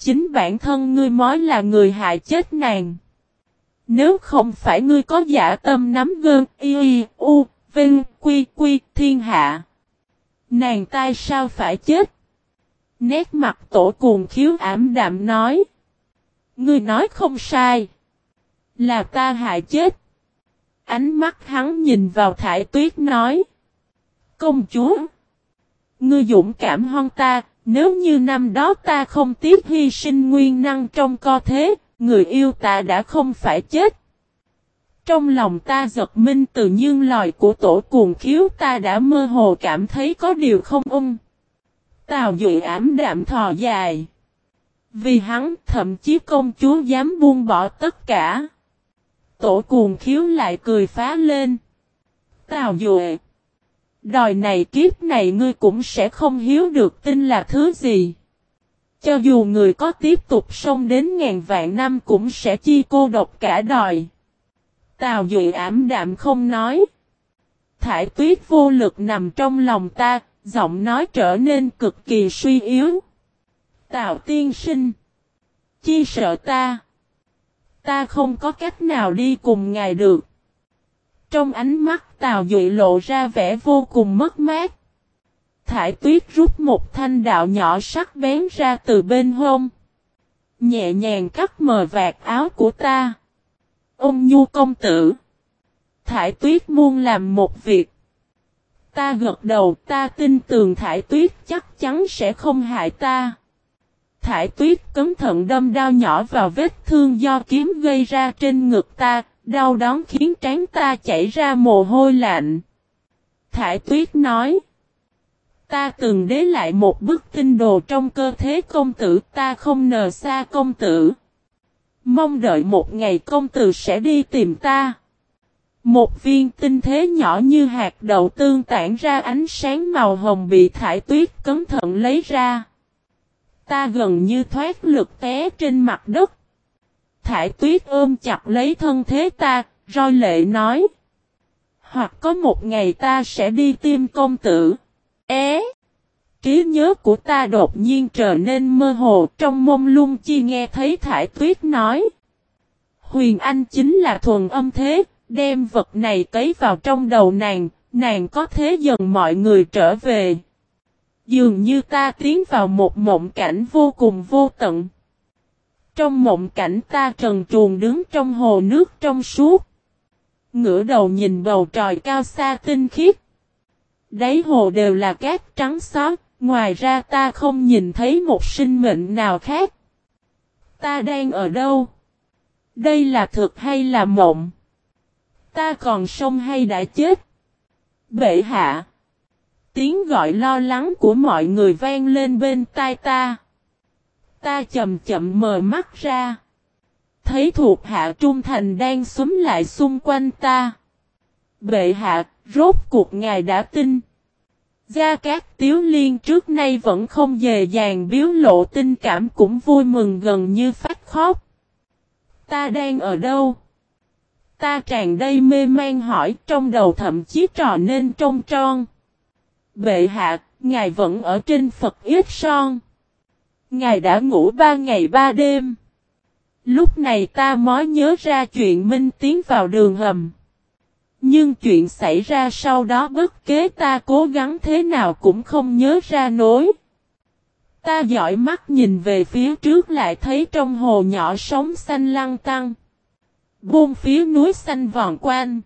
Chính bản thân ngươi mới là người hại chết nàng. Nếu không phải ngươi có giả tâm nắm gơn y y u vinh quy quy thiên hạ. Nàng tai sao phải chết? Nét mặt tổ cuồng khiếu ảm đạm nói. Ngươi nói không sai. Là ta hại chết. Ánh mắt hắn nhìn vào thải tuyết nói. Công chúa. Ngươi dũng cảm hơn ta, nếu như năm đó ta không tiếc hy sinh nguyên năng trong co thế, người yêu ta đã không phải chết. Trong lòng ta giật minh từ nhưng lòi của tổ cuồng khiếu ta đã mơ hồ cảm thấy có điều không ung. Tào dụy ảm đạm thò dài. Vì hắn thậm chí công chúa dám buông bỏ tất cả. Tổ cuồng khiếu lại cười phá lên. Tào dụy. Đòi này kiếp này ngươi cũng sẽ không hiếu được tin là thứ gì. Cho dù người có tiếp tục sông đến ngàn vạn năm cũng sẽ chi cô độc cả đòi. Tào Duệ ảm đạm không nói. Thải tuyết vô lực nằm trong lòng ta, giọng nói trở nên cực kỳ suy yếu. Tào tiên sinh. Chi sợ ta. Ta không có cách nào đi cùng ngài được. Trong ánh mắt Tào Duệ lộ ra vẻ vô cùng mất mát. Thải tuyết rút một thanh đạo nhỏ sắc bén ra từ bên hông. Nhẹ nhàng cắt mờ vạt áo của ta. Ông Nhu công tử. Thải tuyết muốn làm một việc. Ta gật đầu ta tin tường thải tuyết chắc chắn sẽ không hại ta. Thải tuyết cấm thận đâm đao nhỏ vào vết thương do kiếm gây ra trên ngực ta, đau đớn khiến trán ta chảy ra mồ hôi lạnh. Thải tuyết nói. Ta từng đế lại một bức tinh đồ trong cơ thế công tử, ta không nờ xa công tử. Mong đợi một ngày công tử sẽ đi tìm ta. Một viên tinh thế nhỏ như hạt đậu tương tản ra ánh sáng màu hồng bị thải tuyết cẩn thận lấy ra. Ta gần như thoát lực té trên mặt đất. Thải tuyết ôm chặt lấy thân thế ta, roi lệ nói. Hoặc có một ngày ta sẽ đi tiêm công tử. É! Trí nhớ của ta đột nhiên trở nên mơ hồ trong mông lung chi nghe thấy thải tuyết nói. Huyền Anh chính là thuần âm thế, đem vật này cấy vào trong đầu nàng, nàng có thế dần mọi người trở về. Dường như ta tiến vào một mộng cảnh vô cùng vô tận. Trong mộng cảnh ta trần truồng đứng trong hồ nước trong suốt. Ngửa đầu nhìn bầu trời cao xa tinh khiết. Đáy hồ đều là cát trắng xót, ngoài ra ta không nhìn thấy một sinh mệnh nào khác. Ta đang ở đâu? Đây là thực hay là mộng? Ta còn sống hay đã chết? Bệ hạ! Tiếng gọi lo lắng của mọi người vang lên bên tai ta. Ta chậm chậm mở mắt ra. Thấy thuộc hạ trung thành đang xúm lại xung quanh ta. Bệ hạ, rốt cuộc ngài đã tin. Gia Cát Tiếu Liên trước nay vẫn không dề dàng biếu lộ tình cảm cũng vui mừng gần như phát khóc. Ta đang ở đâu? Ta tràn đây mê man hỏi trong đầu thậm chí trò nên trông tròn. Bệ hạ, ngài vẫn ở trên Phật Yết Son. Ngài đã ngủ ba ngày ba đêm. Lúc này ta mới nhớ ra chuyện Minh tiến vào đường hầm. Nhưng chuyện xảy ra sau đó bất kế ta cố gắng thế nào cũng không nhớ ra nối. Ta dõi mắt nhìn về phía trước lại thấy trong hồ nhỏ sóng xanh lăng tăng. Buông phía núi xanh vòn quanh.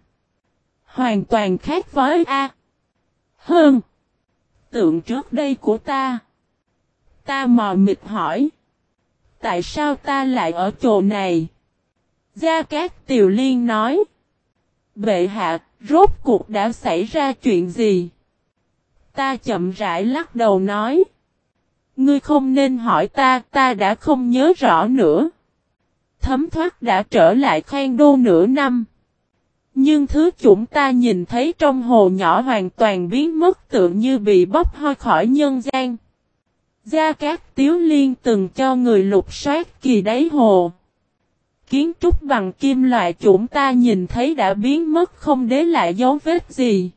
Hoàn toàn khác với A. Hơn. Tượng trước đây của ta. Ta mò mịt hỏi. Tại sao ta lại ở chỗ này? Gia Cát Tiều Liên nói. Bệ hạ, rốt cuộc đã xảy ra chuyện gì? Ta chậm rãi lắc đầu nói. Ngươi không nên hỏi ta, ta đã không nhớ rõ nữa. Thấm thoát đã trở lại khoan đô nửa năm. Nhưng thứ chúng ta nhìn thấy trong hồ nhỏ hoàn toàn biến mất tự như bị bóp hoi khỏi nhân gian. Gia Cát Tiếu Liên từng cho người lục soát kỳ đáy hồ. Kiến trúc bằng kim loại chúng ta nhìn thấy đã biến mất không để lại dấu vết gì.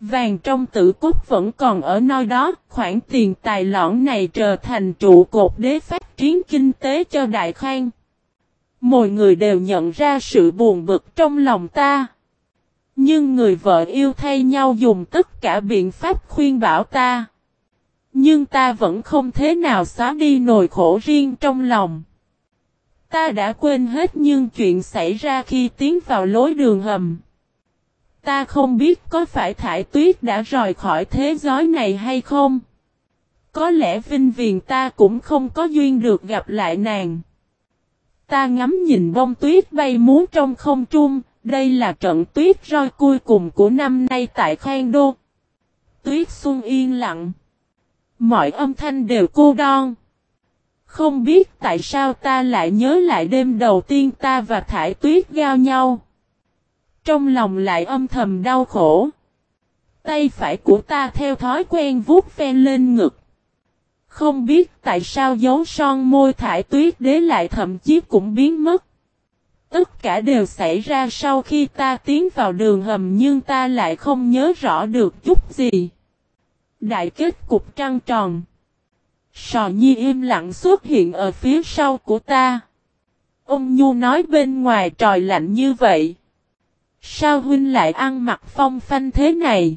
Vàng trong tử cốt vẫn còn ở nơi đó, khoản tiền tài lõn này trở thành trụ cột đế phát triển kinh tế cho Đại Khang. Mọi người đều nhận ra sự buồn bực trong lòng ta. Nhưng người vợ yêu thay nhau dùng tất cả biện pháp khuyên bảo ta. Nhưng ta vẫn không thế nào xóa đi nỗi khổ riêng trong lòng. Ta đã quên hết những chuyện xảy ra khi tiến vào lối đường hầm. Ta không biết có phải thải tuyết đã rời khỏi thế giới này hay không. Có lẽ vinh viền ta cũng không có duyên được gặp lại nàng. Ta ngắm nhìn bông tuyết bay múa trong không trung, đây là trận tuyết roi cuối cùng của năm nay tại Khang Đô. Tuyết xuân yên lặng. Mọi âm thanh đều cô đon. Không biết tại sao ta lại nhớ lại đêm đầu tiên ta và Thải Tuyết giao nhau. Trong lòng lại âm thầm đau khổ. Tay phải của ta theo thói quen vuốt ven lên ngực. Không biết tại sao dấu son môi thải tuyết đế lại thậm chí cũng biến mất. Tất cả đều xảy ra sau khi ta tiến vào đường hầm nhưng ta lại không nhớ rõ được chút gì. Đại kết cục trăng tròn. Sò nhi im lặng xuất hiện ở phía sau của ta. Ông Nhu nói bên ngoài trời lạnh như vậy. Sao huynh lại ăn mặc phong phanh thế này?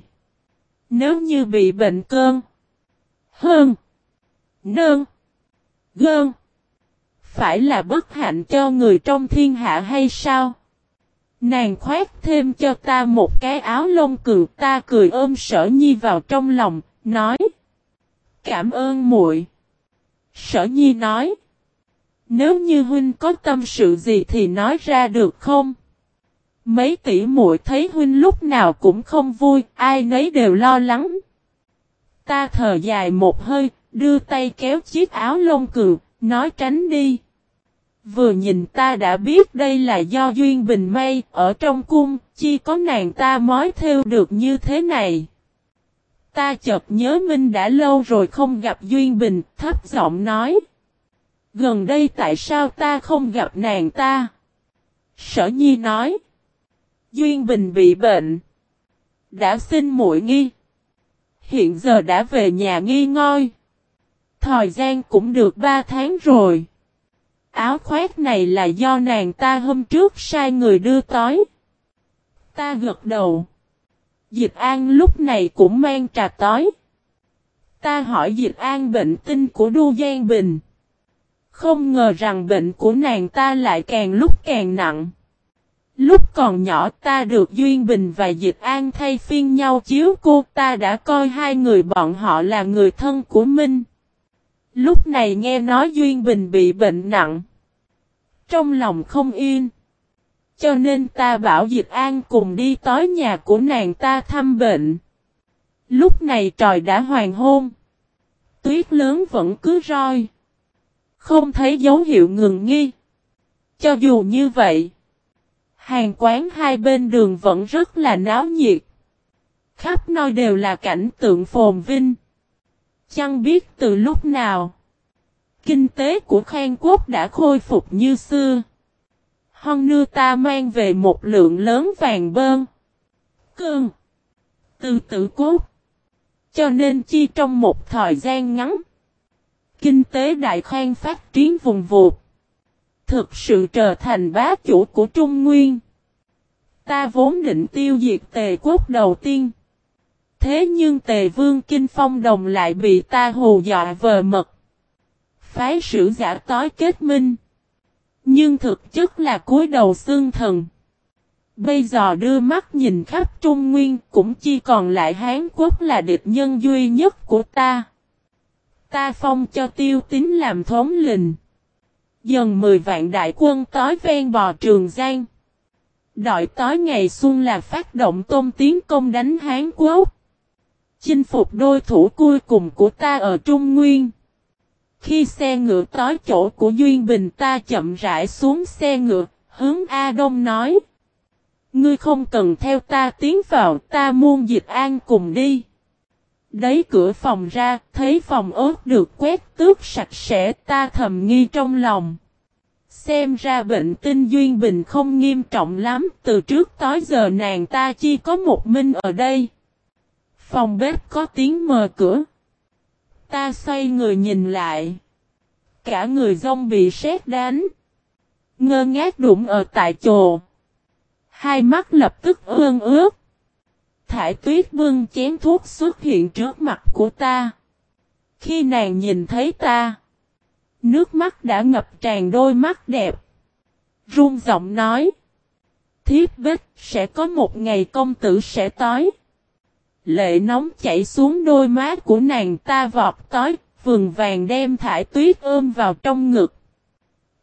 Nếu như bị bệnh cơn. Hơn. Nơn. Gơn. Phải là bất hạnh cho người trong thiên hạ hay sao? Nàng khoét thêm cho ta một cái áo lông cừu ta cười ôm sở nhi vào trong lòng, nói. Cảm ơn muội. Sở nhi nói. Nếu như huynh có tâm sự gì thì nói ra được không? Mấy tỷ muội thấy huynh lúc nào cũng không vui, ai nấy đều lo lắng. Ta thở dài một hơi, đưa tay kéo chiếc áo lông cừu, nói tránh đi. Vừa nhìn ta đã biết đây là do Duyên Bình may, ở trong cung, chi có nàng ta mới theo được như thế này. Ta chợt nhớ Minh đã lâu rồi không gặp Duyên Bình, thấp giọng nói. Gần đây tại sao ta không gặp nàng ta? Sở Nhi nói. Duyên Bình bị bệnh. Đã xin muội nghi. Hiện giờ đã về nhà nghi ngôi. Thời gian cũng được 3 tháng rồi. Áo khoét này là do nàng ta hôm trước sai người đưa tới. Ta gật đầu. Dịch An lúc này cũng mang trà tối. Ta hỏi Dịch An bệnh tinh của Đu Giang Bình. Không ngờ rằng bệnh của nàng ta lại càng lúc càng nặng. Lúc còn nhỏ ta được Duyên Bình và Dịch An thay phiên nhau chiếu cô, ta đã coi hai người bọn họ là người thân của mình. Lúc này nghe nói Duyên Bình bị bệnh nặng. Trong lòng không yên. Cho nên ta bảo Dịch An cùng đi tới nhà của nàng ta thăm bệnh. Lúc này trời đã hoàng hôn. Tuyết lớn vẫn cứ roi. Không thấy dấu hiệu ngừng nghi. Cho dù như vậy. Hàng quán hai bên đường vẫn rất là náo nhiệt. Khắp nơi đều là cảnh tượng phồn vinh. Chẳng biết từ lúc nào. Kinh tế của Khang Quốc đã khôi phục như xưa. Hon nưa ta mang về một lượng lớn vàng bơn. Cương. Từ tử cốt. Cho nên chi trong một thời gian ngắn. Kinh tế đại khang phát triển vùng vụt. Thực sự trở thành bá chủ của Trung Nguyên. Ta vốn định tiêu diệt tề quốc đầu tiên. Thế nhưng tề vương Kinh Phong Đồng lại bị ta hù dọa vờ mật. Phái sử giả tối kết minh. Nhưng thực chất là cúi đầu xương thần. Bây giờ đưa mắt nhìn khắp Trung Nguyên, cũng chỉ còn lại Hán Quốc là địch nhân duy nhất của ta. Ta phong cho tiêu Tính làm thống lình. Dần 10 vạn đại quân tối ven bò Trường Giang. Đợi tối ngày xuân là phát động tôm tiến công đánh Hán Quốc. Chinh phục đôi thủ cuối cùng của ta ở Trung Nguyên. Khi xe ngựa tới chỗ của Duyên Bình ta chậm rãi xuống xe ngựa, hướng A Đông nói. Ngươi không cần theo ta tiến vào, ta muôn dịch an cùng đi. Đấy cửa phòng ra, thấy phòng ốt được quét tước sạch sẽ ta thầm nghi trong lòng. Xem ra bệnh tinh Duyên Bình không nghiêm trọng lắm, từ trước tới giờ nàng ta chỉ có một minh ở đây. Phòng bếp có tiếng mở cửa. Ta xoay người nhìn lại. Cả người rông bị sét đánh. Ngơ ngác đụng ở tại chỗ. Hai mắt lập tức ương ướt. Thải tuyết vương chén thuốc xuất hiện trước mặt của ta. Khi nàng nhìn thấy ta. Nước mắt đã ngập tràn đôi mắt đẹp. Run giọng nói. Thiếp bích sẽ có một ngày công tử sẽ tối. Lệ nóng chảy xuống đôi má của nàng ta vọt tối, vườn vàng đem thải tuyết ôm vào trong ngực.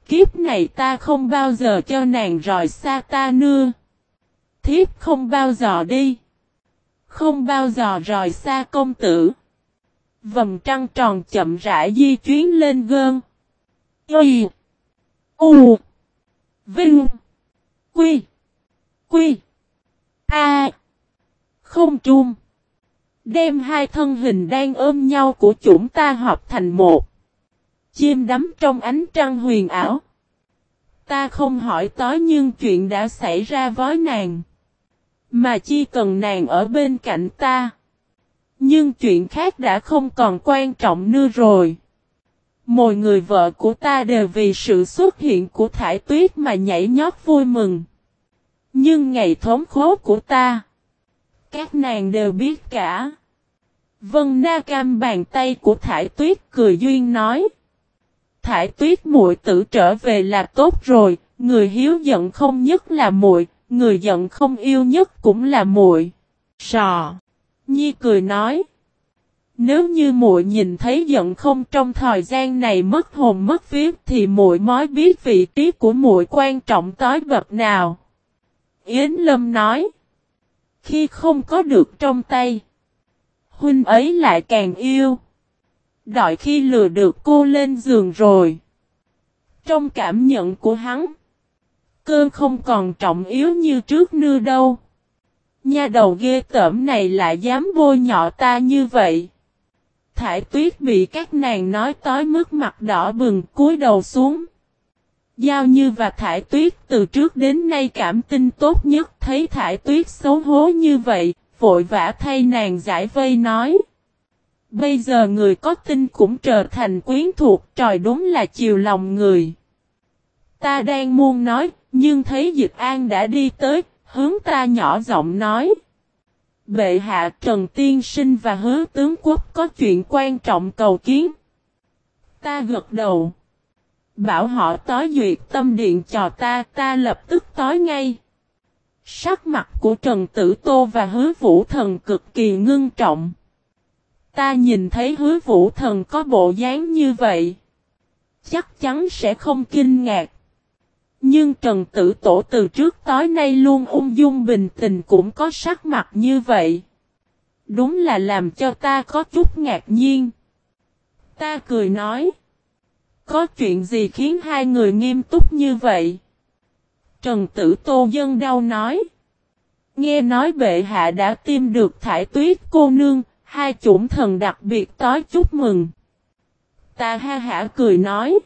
Kiếp này ta không bao giờ cho nàng rời xa ta nưa. Thiếp không bao giờ đi. Không bao giờ rời xa công tử. Vầm trăng tròn chậm rãi di chuyến lên gơn. Y. U. Vinh. Quy. Quy. A. Không trung. Đem hai thân hình đang ôm nhau của chúng ta hợp thành một. Chim đắm trong ánh trăng huyền ảo. Ta không hỏi tối nhưng chuyện đã xảy ra với nàng. Mà chi cần nàng ở bên cạnh ta. Nhưng chuyện khác đã không còn quan trọng nữa rồi. Mọi người vợ của ta đều vì sự xuất hiện của thải tuyết mà nhảy nhót vui mừng. Nhưng ngày thống khố của ta. Các nàng đều biết cả. Vân Na Cam bàn tay của Thải Tuyết cười duyên nói. Thải Tuyết muội tử trở về là tốt rồi, người hiếu giận không nhất là muội, người giận không yêu nhất cũng là muội. Sò. Nhi cười nói. Nếu như muội nhìn thấy giận không trong thời gian này mất hồn mất vía thì muội mới biết vị trí của muội quan trọng tới bậc nào. Yến Lâm nói. Khi không có được trong tay huynh ấy lại càng yêu. Đợi khi lừa được cô lên giường rồi. Trong cảm nhận của hắn, cơn không còn trọng yếu như trước nữa đâu. Nha đầu ghê tởm này lại dám bôi nhọ ta như vậy. Thải tuyết bị các nàng nói tối mức mặt đỏ bừng cúi đầu xuống. Giao Như và Thải Tuyết từ trước đến nay cảm tin tốt nhất thấy Thải Tuyết xấu hố như vậy, vội vã thay nàng giải vây nói. Bây giờ người có tin cũng trở thành quyến thuộc trời đúng là chiều lòng người. Ta đang muốn nói, nhưng thấy Dịch An đã đi tới, hướng ta nhỏ giọng nói. Bệ hạ Trần Tiên Sinh và hứa tướng quốc có chuyện quan trọng cầu kiến. Ta gật đầu. Bảo họ tối duyệt tâm điện cho ta, ta lập tức tối ngay. Sắc mặt của Trần Tử Tô và hứa vũ thần cực kỳ ngưng trọng. Ta nhìn thấy hứa vũ thần có bộ dáng như vậy. Chắc chắn sẽ không kinh ngạc. Nhưng Trần Tử Tổ từ trước tối nay luôn ung dung bình tình cũng có sắc mặt như vậy. Đúng là làm cho ta có chút ngạc nhiên. Ta cười nói. Có chuyện gì khiến hai người nghiêm túc như vậy? Trần Tử Tô Dân đau nói. Nghe nói bệ hạ đã tìm được thải tuyết cô nương, hai chủng thần đặc biệt tối chúc mừng. Ta ha hả cười nói.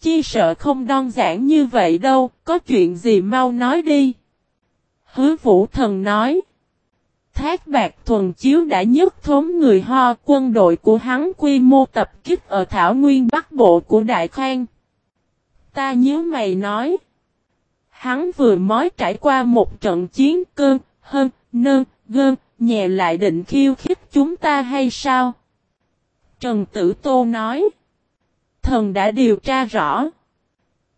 Chi sợ không đơn giản như vậy đâu, có chuyện gì mau nói đi. Hứa vũ thần nói. Thác bạc thuần chiếu đã nhất thống người ho quân đội của hắn quy mô tập kích ở Thảo Nguyên Bắc Bộ của Đại Khang. Ta nhớ mày nói. Hắn vừa mới trải qua một trận chiến cơn, hơn, nơn, gơn, nhẹ lại định khiêu khích chúng ta hay sao? Trần Tử Tô nói. Thần đã điều tra rõ.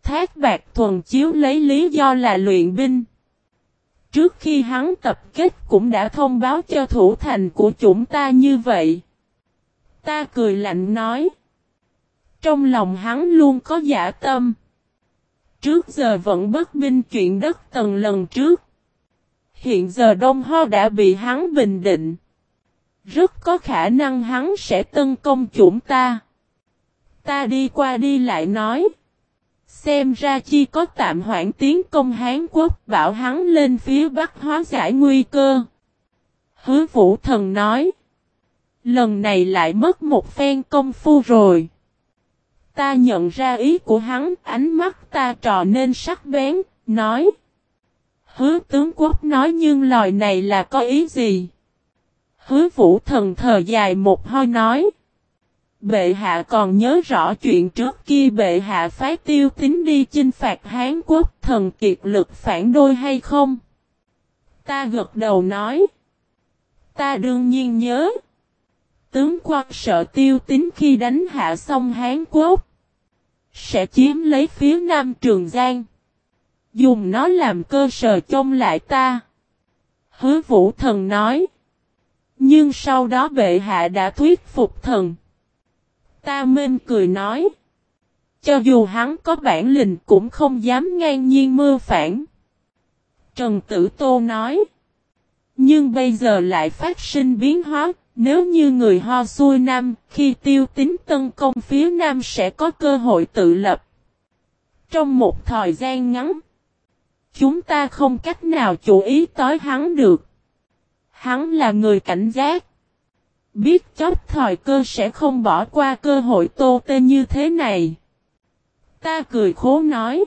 Thác bạc thuần chiếu lấy lý do là luyện binh. Trước khi hắn tập kết cũng đã thông báo cho thủ thành của chúng ta như vậy. Ta cười lạnh nói. Trong lòng hắn luôn có giả tâm. Trước giờ vẫn bất binh chuyện đất tầng lần trước. Hiện giờ Đông Ho đã bị hắn bình định. Rất có khả năng hắn sẽ tấn công chúng ta. Ta đi qua đi lại nói. Xem ra chi có tạm hoãn tiến công Hán Quốc bảo hắn lên phía Bắc hóa giải nguy cơ. Hứa Vũ Thần nói. Lần này lại mất một phen công phu rồi. Ta nhận ra ý của hắn, ánh mắt ta trò nên sắc bén, nói. Hứa tướng quốc nói nhưng lời này là có ý gì? Hứa vũ thần thờ dài một hơi nói. Bệ hạ còn nhớ rõ chuyện trước kia bệ hạ phái tiêu tính đi chinh phạt Hán Quốc, thần kiệt lực phản đôi hay không? Ta gật đầu nói. Ta đương nhiên nhớ. Tướng quan sợ tiêu tính khi đánh hạ xong Hán Quốc. Sẽ chiếm lấy phía Nam Trường Giang. Dùng nó làm cơ sở trông lại ta. Hứa vũ thần nói. Nhưng sau đó bệ hạ đã thuyết phục thần. Ta mên cười nói. Cho dù hắn có bản lĩnh cũng không dám ngang nhiên mưa phản. Trần Tử Tô nói. Nhưng bây giờ lại phát sinh biến hóa, nếu như người ho xuôi Nam, khi tiêu tính tấn công phía Nam sẽ có cơ hội tự lập. Trong một thời gian ngắn, chúng ta không cách nào chủ ý tới hắn được. Hắn là người cảnh giác. Biết chóp thời cơ sẽ không bỏ qua cơ hội tô tên như thế này. Ta cười khố nói.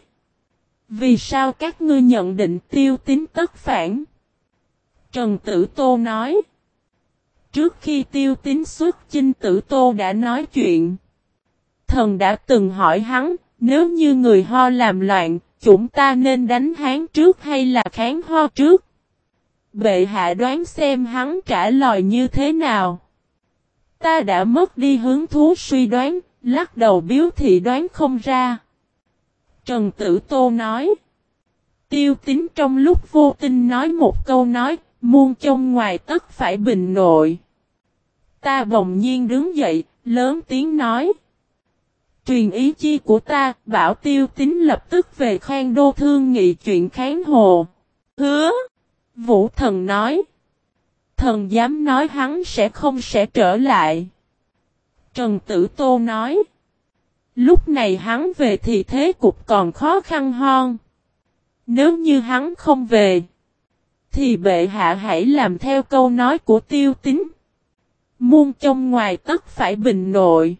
Vì sao các ngươi nhận định tiêu tính tất phản? Trần Tử Tô nói. Trước khi tiêu tính xuất chinh Tử Tô đã nói chuyện. Thần đã từng hỏi hắn, nếu như người ho làm loạn, chúng ta nên đánh hắn trước hay là kháng ho trước? Bệ hạ đoán xem hắn trả lời như thế nào. Ta đã mất đi hứng thú suy đoán, lắc đầu biếu thị đoán không ra. Trần Tử Tô nói. Tiêu tính trong lúc vô tình nói một câu nói, muôn trong ngoài tất phải bình nội. Ta bỗng nhiên đứng dậy, lớn tiếng nói. Truyền ý chi của ta, bảo tiêu tính lập tức về khoan đô thương nghị chuyện kháng hồ. Hứa! Vũ thần nói. Thần dám nói hắn sẽ không sẽ trở lại. Trần Tử Tô nói. Lúc này hắn về thì thế cục còn khó khăn hơn. Nếu như hắn không về. Thì bệ hạ hãy làm theo câu nói của tiêu tính. Muôn trong ngoài tất phải bình nội.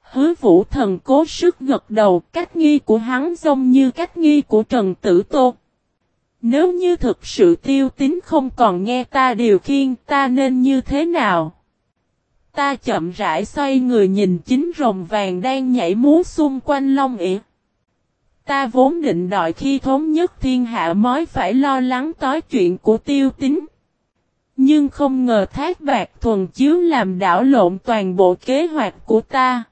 Hứa vũ thần cố sức gật đầu, cách nghi của hắn giống như cách nghi của Trần Tử Tô. Nếu như thực sự tiêu tính không còn nghe ta điều khiên ta nên như thế nào? Ta chậm rãi xoay người nhìn chính rồng vàng đang nhảy múa xung quanh long ỉa. Ta vốn định đợi khi thống nhất thiên hạ mới phải lo lắng tối chuyện của tiêu tính. Nhưng không ngờ thác bạc thuần chiếu làm đảo lộn toàn bộ kế hoạch của ta.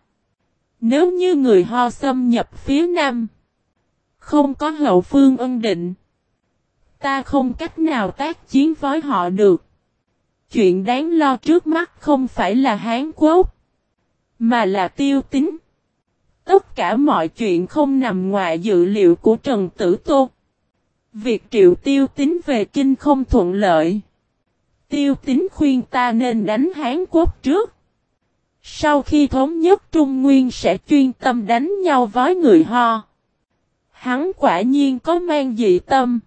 Nếu như người ho xâm nhập phía nam, không có hậu phương ân định, ta không cách nào tác chiến với họ được. Chuyện đáng lo trước mắt không phải là Hán Quốc, mà là tiêu tính. Tất cả mọi chuyện không nằm ngoài dự liệu của Trần Tử Tô. Việc triệu tiêu tính về kinh không thuận lợi. Tiêu tính khuyên ta nên đánh Hán Quốc trước. Sau khi thống nhất Trung Nguyên sẽ chuyên tâm đánh nhau với người Ho. Hắn quả nhiên có mang dị tâm.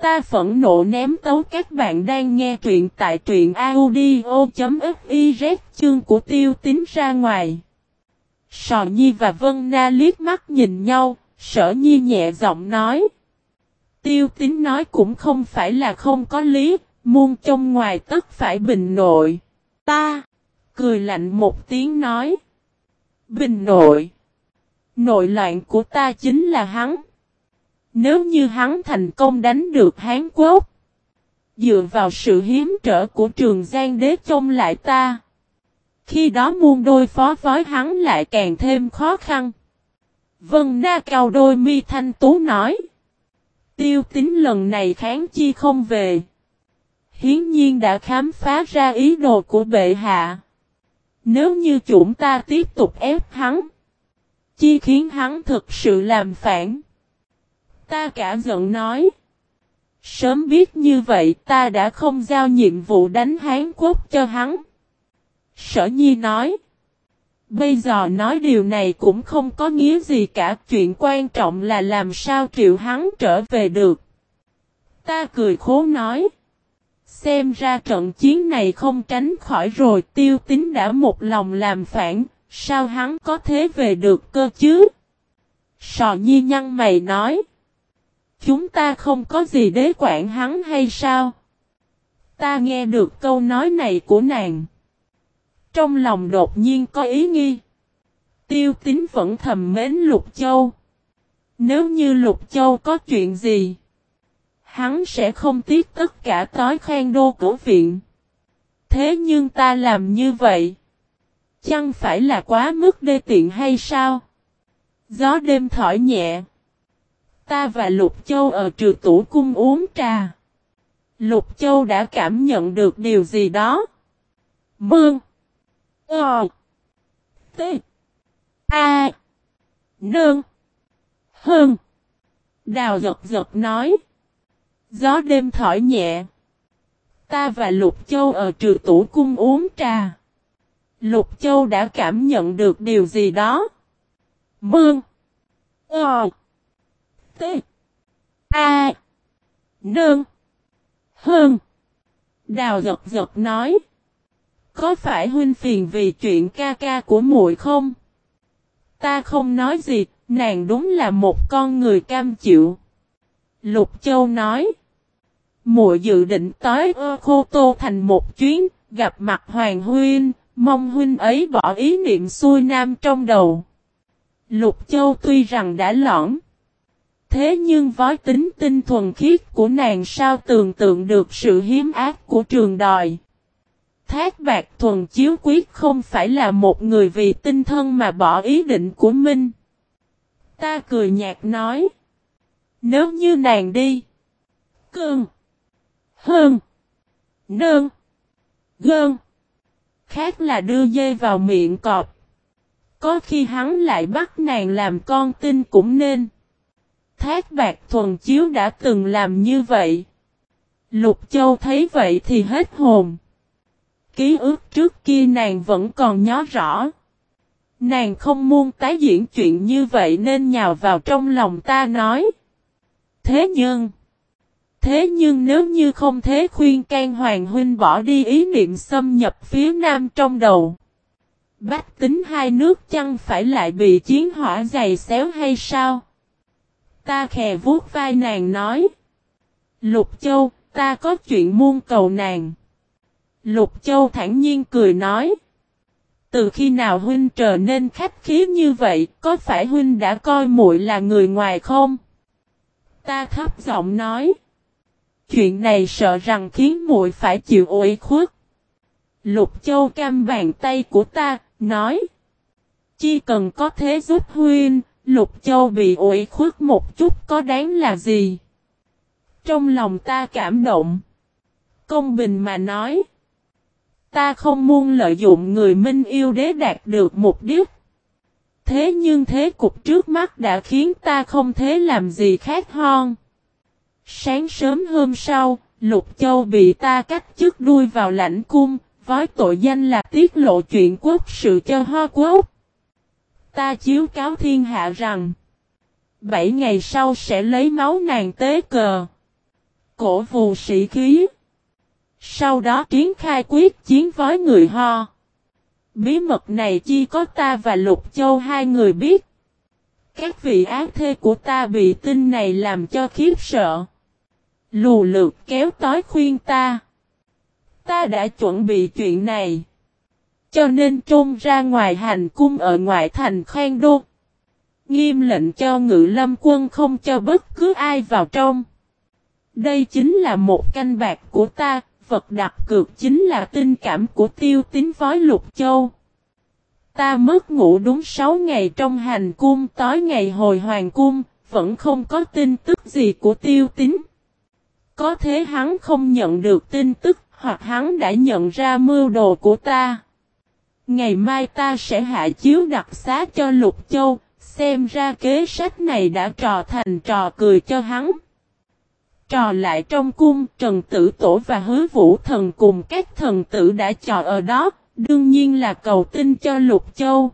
Ta phẫn nộ ném tấu các bạn đang nghe truyện tại truyện audio.fiz chương của tiêu tính ra ngoài. Sò Nhi và Vân Na liếc mắt nhìn nhau, sở Nhi nhẹ giọng nói. Tiêu tính nói cũng không phải là không có lý, muôn trong ngoài tất phải bình nội. Ta, cười lạnh một tiếng nói. Bình nội. Nội loạn của ta chính là hắn. Nếu như hắn thành công đánh được Hán Quốc, dựa vào sự hiếm trở của trường Giang Đế trông lại ta, khi đó muôn đôi phó phói hắn lại càng thêm khó khăn. Vân Na cao đôi mi thanh tú nói. Tiêu tính lần này kháng chi không về. Hiến nhiên đã khám phá ra ý đồ của bệ hạ. Nếu như chúng ta tiếp tục ép hắn. Chi khiến hắn thực sự làm phản. Ta cả giận nói. Sớm biết như vậy, ta đã không giao nhiệm vụ đánh Hán Quốc cho hắn. Sở Nhi nói. Bây giờ nói điều này cũng không có nghĩa gì cả. Chuyện quan trọng là làm sao triệu hắn trở về được. Ta cười khố nói. Xem ra trận chiến này không tránh khỏi rồi, tiêu tính đã một lòng làm phản. Sao hắn có thế về được cơ chứ? Sò Nhi nhăn mày nói. Chúng ta không có gì đế quản hắn hay sao? Ta nghe được câu nói này của nàng. Trong lòng đột nhiên có ý nghi. Tiêu tính vẫn thầm mến Lục Châu. Nếu như Lục Châu có chuyện gì, hắn sẽ không tiếc tất cả tối khen đô cổ viện. Thế nhưng ta làm như vậy, chẳng phải là quá mức đê tiện hay sao? Gió đêm thổi nhẹ. Ta và Lục Châu ở trừ tủ cung uống trà. Lục Châu đã cảm nhận được điều gì đó. Bương. Ờ. T. A. Nương. Hơn. Đào giật giật nói. Gió đêm thổi nhẹ. Ta và Lục Châu ở trừ tủ cung uống trà. Lục Châu đã cảm nhận được điều gì đó. Bương. Ờ. T. A. Nương. Hơn. Đào giật giật nói. Có phải huynh phiền vì chuyện ca ca của muội không? Ta không nói gì, nàng đúng là một con người cam chịu. Lục Châu nói. Muội dự định tới ơ khô tô thành một chuyến, gặp mặt Hoàng Huynh, mong huynh ấy bỏ ý niệm xuôi nam trong đầu. Lục Châu tuy rằng đã lõng. Thế nhưng với tính tinh thuần khiết của nàng sao tưởng tượng được sự hiếm ác của trường đòi. Thác bạc thuần chiếu quyết không phải là một người vì tinh thân mà bỏ ý định của mình. Ta cười nhạt nói. Nếu như nàng đi. Cương. Hơn. Nơn. Gơn. Khác là đưa dây vào miệng cọp. Có khi hắn lại bắt nàng làm con tin cũng nên. Thác bạc thuần chiếu đã từng làm như vậy. Lục Châu thấy vậy thì hết hồn. Ký ức trước kia nàng vẫn còn nhớ rõ. Nàng không muốn tái diễn chuyện như vậy nên nhào vào trong lòng ta nói. Thế nhưng, thế nhưng nếu như không thế khuyên can Hoàng Huynh bỏ đi ý niệm xâm nhập phía nam trong đầu. Bách tính hai nước chăng phải lại bị chiến hỏa dày xéo hay sao? Ta khè vuốt vai nàng nói. Lục Châu, ta có chuyện muôn cầu nàng. Lục Châu thản nhiên cười nói. Từ khi nào huynh trở nên khách khí như vậy, có phải huynh đã coi muội là người ngoài không? Ta thấp giọng nói. Chuyện này sợ rằng khiến muội phải chịu ủy khuất. Lục Châu cam bàn tay của ta, nói. Chỉ cần có thế giúp huynh, Lục Châu bị ủi khuất một chút có đáng là gì? Trong lòng ta cảm động. Công bình mà nói. Ta không muốn lợi dụng người minh yêu đế đạt được mục đích. Thế nhưng thế cục trước mắt đã khiến ta không thể làm gì khác hơn. Sáng sớm hôm sau, Lục Châu bị ta cách chức đuôi vào lãnh cung, với tội danh là tiết lộ chuyện quốc sự cho Hoa Quốc. Ta chiếu cáo thiên hạ rằng, bảy ngày sau sẽ lấy máu nàng tế cờ. Cổ vù sĩ khí. Sau đó triển khai quyết chiến với người ho. Bí mật này chỉ có ta và Lục Châu hai người biết. Các vị ác thê của ta bị tin này làm cho khiếp sợ. Lù lượt kéo tối khuyên ta. Ta đã chuẩn bị chuyện này. Cho nên trôn ra ngoài hành cung ở ngoại thành khoan đô. Nghiêm lệnh cho ngự lâm quân không cho bất cứ ai vào trong. Đây chính là một canh bạc của ta, vật đặt cược chính là tình cảm của tiêu tín vói lục châu. Ta mất ngủ đúng 6 ngày trong hành cung tối ngày hồi hoàng cung, vẫn không có tin tức gì của tiêu tín. Có thế hắn không nhận được tin tức, hoặc hắn đã nhận ra mưu đồ của ta. Ngày mai ta sẽ hạ chiếu đặc xá cho Lục Châu, xem ra kế sách này đã trò thành trò cười cho hắn. Trò lại trong cung, Trần Tử Tổ và Hứa Vũ Thần cùng các thần tử đã trò ở đó, đương nhiên là cầu tin cho Lục Châu.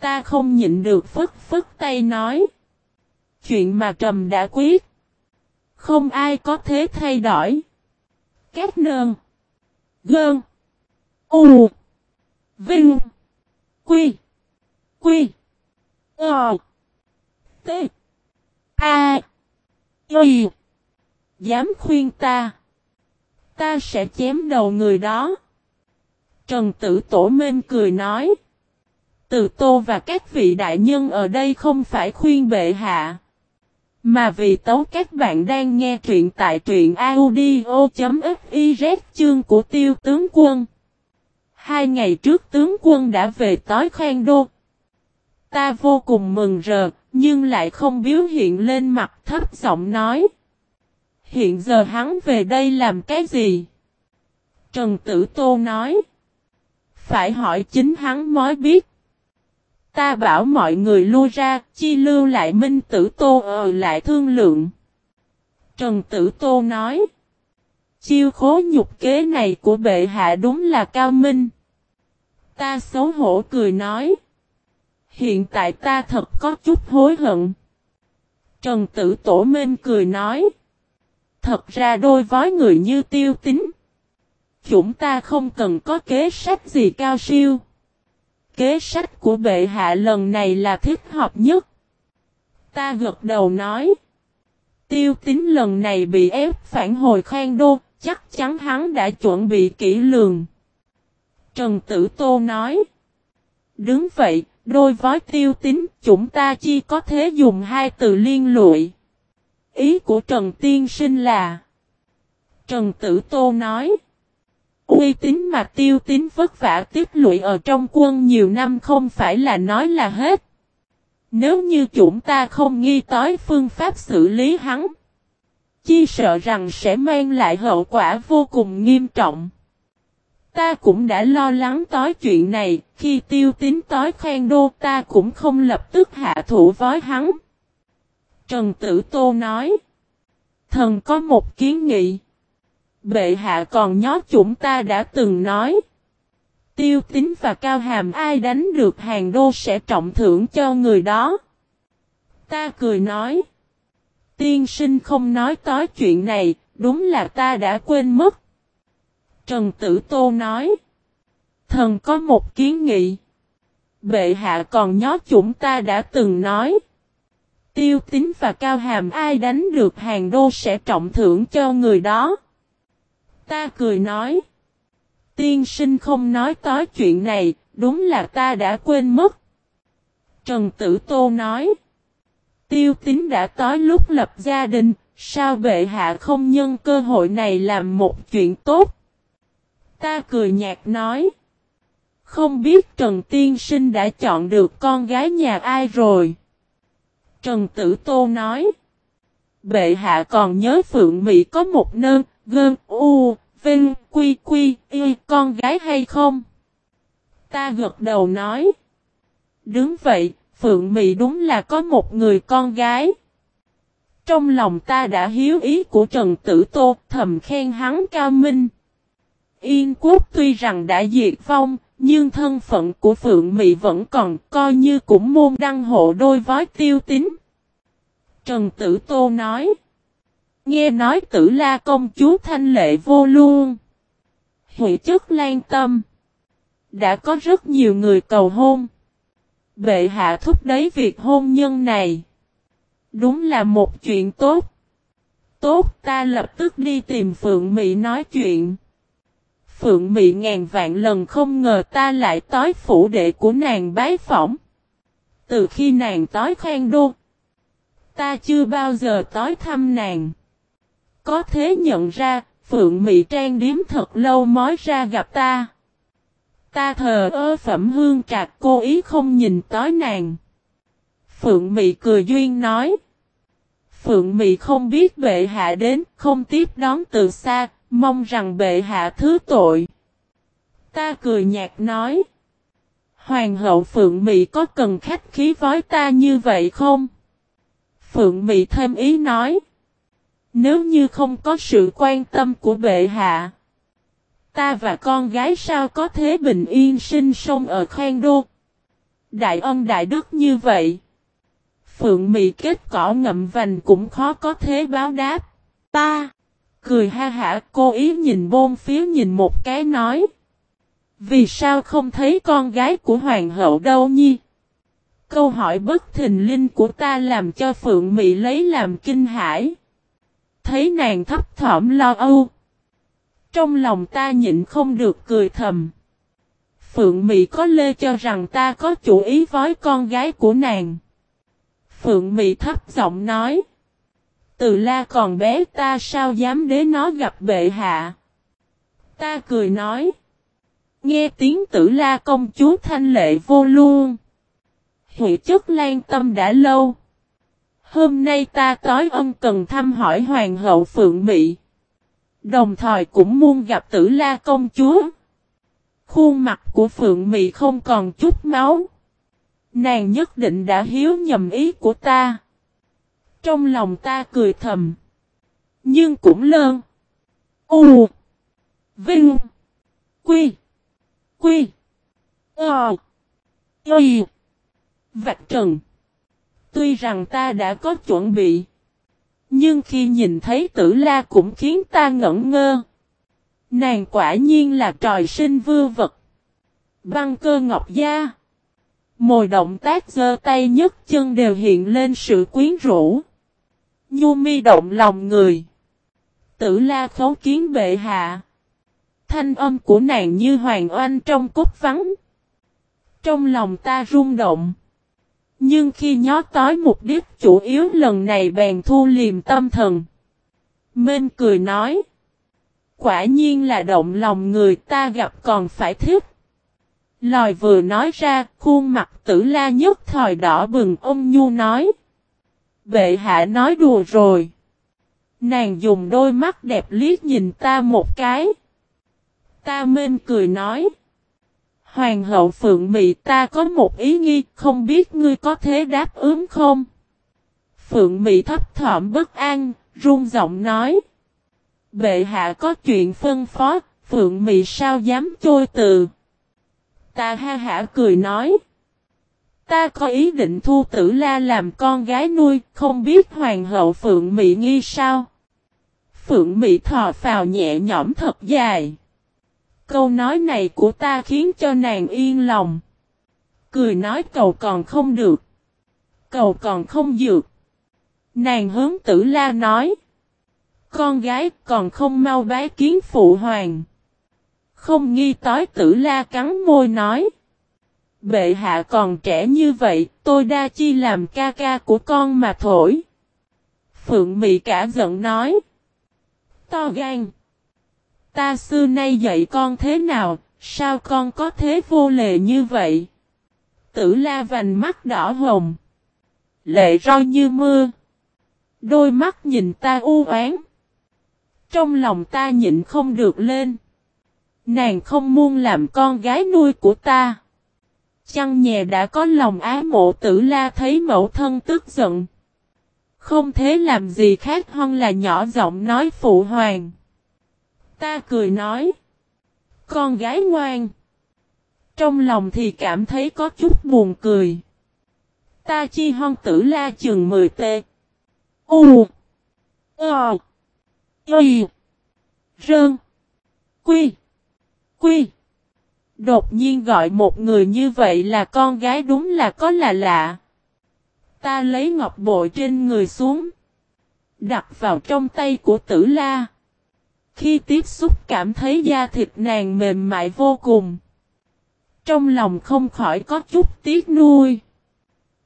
Ta không nhịn được phức phức tay nói. Chuyện mà Trầm đã quyết. Không ai có thể thay đổi. Các nơn. Gơn. U. Vinh. Quy. Quy. Ờ. T. A. Y. Dám khuyên ta. Ta sẽ chém đầu người đó. Trần Tử Tổ mên cười nói. Từ Tô và các vị đại nhân ở đây không phải khuyên bệ hạ. Mà vì tấu các bạn đang nghe truyện tại truyện audio.fiz chương của tiêu tướng quân. Hai ngày trước tướng quân đã về tối khoan đô. Ta vô cùng mừng rờ, nhưng lại không biểu hiện lên mặt thấp giọng nói. Hiện giờ hắn về đây làm cái gì? Trần Tử Tô nói. Phải hỏi chính hắn mới biết. Ta bảo mọi người lui ra, chi lưu lại Minh Tử Tô ở lại thương lượng. Trần Tử Tô nói. Chiêu khố nhục kế này của bệ hạ đúng là cao minh. Ta xấu hổ cười nói. Hiện tại ta thật có chút hối hận. Trần Tử Tổ Minh cười nói. Thật ra đôi vói người như tiêu tính. Chúng ta không cần có kế sách gì cao siêu. Kế sách của bệ hạ lần này là thích hợp nhất. Ta gật đầu nói. Tiêu tính lần này bị ép phản hồi khoan đô, chắc chắn hắn đã chuẩn bị kỹ lường. Trần Tử Tô nói. Đứng vậy, đôi vói tiêu tính, chúng ta chỉ có thể dùng hai từ liên lụy. Ý của Trần Tiên Sinh là. Trần Tử Tô nói. Uy tín mà tiêu tín vất vả tiếp lụy ở trong quân nhiều năm không phải là nói là hết. Nếu như chúng ta không nghi tối phương pháp xử lý hắn, chi sợ rằng sẽ mang lại hậu quả vô cùng nghiêm trọng. Ta cũng đã lo lắng tối chuyện này, khi tiêu tín tối khen đô ta cũng không lập tức hạ thủ với hắn. Trần Tử Tô nói, thần có một kiến nghị. Bệ hạ còn nhớ chúng ta đã từng nói. Tiêu tính và cao hàm ai đánh được hàng đô sẽ trọng thưởng cho người đó. Ta cười nói. Tiên sinh không nói tối chuyện này, đúng là ta đã quên mất. Trần Tử Tô nói. Thần có một kiến nghị. Bệ hạ còn nhớ chúng ta đã từng nói. Tiêu tính và cao hàm ai đánh được hàng đô sẽ trọng thưởng cho người đó. Ta cười nói. Tiên sinh không nói tối chuyện này, đúng là ta đã quên mất. Trần Tử Tô nói. Tiêu tính đã tối lúc lập gia đình, sao bệ hạ không nhân cơ hội này làm một chuyện tốt? Ta cười nhạt nói. Không biết Trần Tiên Sinh đã chọn được con gái nhà ai rồi? Trần Tử Tô nói. Bệ hạ còn nhớ Phượng Mỹ có một nơn, gơn, u, vinh, quy, quy, y, con gái hay không? Ta gật đầu nói. Đứng vậy, Phượng Mị đúng là có một người con gái. Trong lòng ta đã hiếu ý của Trần Tử Tô thầm khen hắn cao minh. Yên quốc tuy rằng đã diệt vong, nhưng thân phận của Phượng Mị vẫn còn coi như cũng môn đăng hộ đôi vói tiêu Tính. Trần Tử Tô nói. Nghe nói tử la công chúa thanh lệ vô luôn. Hỷ chức lan tâm. Đã có rất nhiều người cầu hôn. Bệ hạ thúc đẩy việc hôn nhân này. Đúng là một chuyện tốt. Tốt ta lập tức đi tìm Phượng Mỹ nói chuyện. Phượng Mỹ ngàn vạn lần không ngờ ta lại tối phủ đệ của nàng bái phỏng. Từ khi nàng tối khoan đô, ta chưa bao giờ tối thăm nàng. Có thế nhận ra, Phượng Mỹ trang điếm thật lâu mới ra gặp ta. Ta thờ ơ phẩm hương trạc cô ý không nhìn tới nàng. Phượng Mị cười duyên nói. Phượng Mị không biết bệ hạ đến, không tiếp đón từ xa, Mong rằng bệ hạ thứ tội. Ta cười nhạt nói. Hoàng hậu Phượng Mị có cần khách khí với ta như vậy không? Phượng Mị thêm ý nói. Nếu như không có sự quan tâm của bệ hạ. Ta và con gái sao có thế bình yên sinh sống ở Khang Đô. Đại ân đại đức như vậy. Phượng Mị kết cỏ ngậm vành cũng khó có thế báo đáp. Ta. Cười ha hả cô ý nhìn bôn phía nhìn một cái nói. Vì sao không thấy con gái của hoàng hậu đâu nhi? Câu hỏi bất thình linh của ta làm cho Phượng Mị lấy làm kinh hãi. Thấy nàng thấp thỏm lo âu. Trong lòng ta nhịn không được cười thầm. Phượng Mị có lê cho rằng ta có chủ ý với con gái của nàng. Phượng Mị thấp giọng nói. Từ la còn bé ta sao dám để nó gặp bệ hạ. Ta cười nói. Nghe tiếng tử la công chúa thanh lệ vô luôn. Hỷ chất lan tâm đã lâu. Hôm nay ta tối ân cần thăm hỏi hoàng hậu Phượng Mỹ. Đồng thời cũng muốn gặp tử la công chúa. Khuôn mặt của Phượng Mị không còn chút máu. Nàng nhất định đã hiếu nhầm ý của ta. Trong lòng ta cười thầm. Nhưng cũng lơn. U. Vinh. Quy. Quy. Ờ. Y. Vạch trần. Tuy rằng ta đã có chuẩn bị. Nhưng khi nhìn thấy tử la cũng khiến ta ngẩn ngơ. Nàng quả nhiên là tròi sinh vư vật. Băng cơ ngọc gia. Mồi động tác giơ tay nhấc chân đều hiện lên sự quyến rũ. Nhu mi động lòng người. Tử la khấu kiến bệ hạ. Thanh âm của nàng như hoàng oanh trong cốt vắng. Trong lòng ta rung động. Nhưng khi nhó tối mục đích chủ yếu lần này bèn thu liềm tâm thần. Minh cười nói. Quả nhiên là động lòng người ta gặp còn phải thích. Lòi vừa nói ra, khuôn mặt tử la nhất thời đỏ bừng ông Nhu nói. Bệ hạ nói đùa rồi. Nàng dùng đôi mắt đẹp liếc nhìn ta một cái. Ta minh cười nói. Hoàng hậu Phượng Mị ta có một ý nghi, không biết ngươi có thế đáp ứng không? Phượng Mị thấp thỏm bất an, run giọng nói. Bệ hạ có chuyện phân phó, Phượng Mị sao dám trôi từ. Ta ha hả cười nói. Ta có ý định thu tử la làm con gái nuôi, không biết hoàng hậu Phượng Mị nghi sao? Phượng Mị thò phào nhẹ nhõm thật dài. Câu nói này của ta khiến cho nàng yên lòng. Cười nói cầu còn không được. Cầu còn không dược. Nàng hướng tử la nói. Con gái còn không mau bái kiến phụ hoàng. Không nghi tối tử la cắn môi nói. Bệ hạ còn trẻ như vậy, tôi đa chi làm ca ca của con mà thổi. Phượng Mị cả giận nói. To gan. Ta xưa nay dạy con thế nào, sao con có thế vô lệ như vậy? Tử la vành mắt đỏ hồng. Lệ roi như mưa. Đôi mắt nhìn ta u oán. Trong lòng ta nhịn không được lên. Nàng không muốn làm con gái nuôi của ta. Chăng nhẹ đã có lòng ái mộ tử la thấy mẫu thân tức giận. Không thế làm gì khác hơn là nhỏ giọng nói phụ hoàng. Ta cười nói. Con gái ngoan. Trong lòng thì cảm thấy có chút buồn cười. Ta chi hon tử la chừng 10 tê. U. Ờ. Y. Rơn. Quy. Quy. Đột nhiên gọi một người như vậy là con gái đúng là có là lạ. Ta lấy ngọc bội trên người xuống. Đặt vào trong tay của tử la. Khi tiếp xúc cảm thấy da thịt nàng mềm mại vô cùng. Trong lòng không khỏi có chút tiếc nuôi.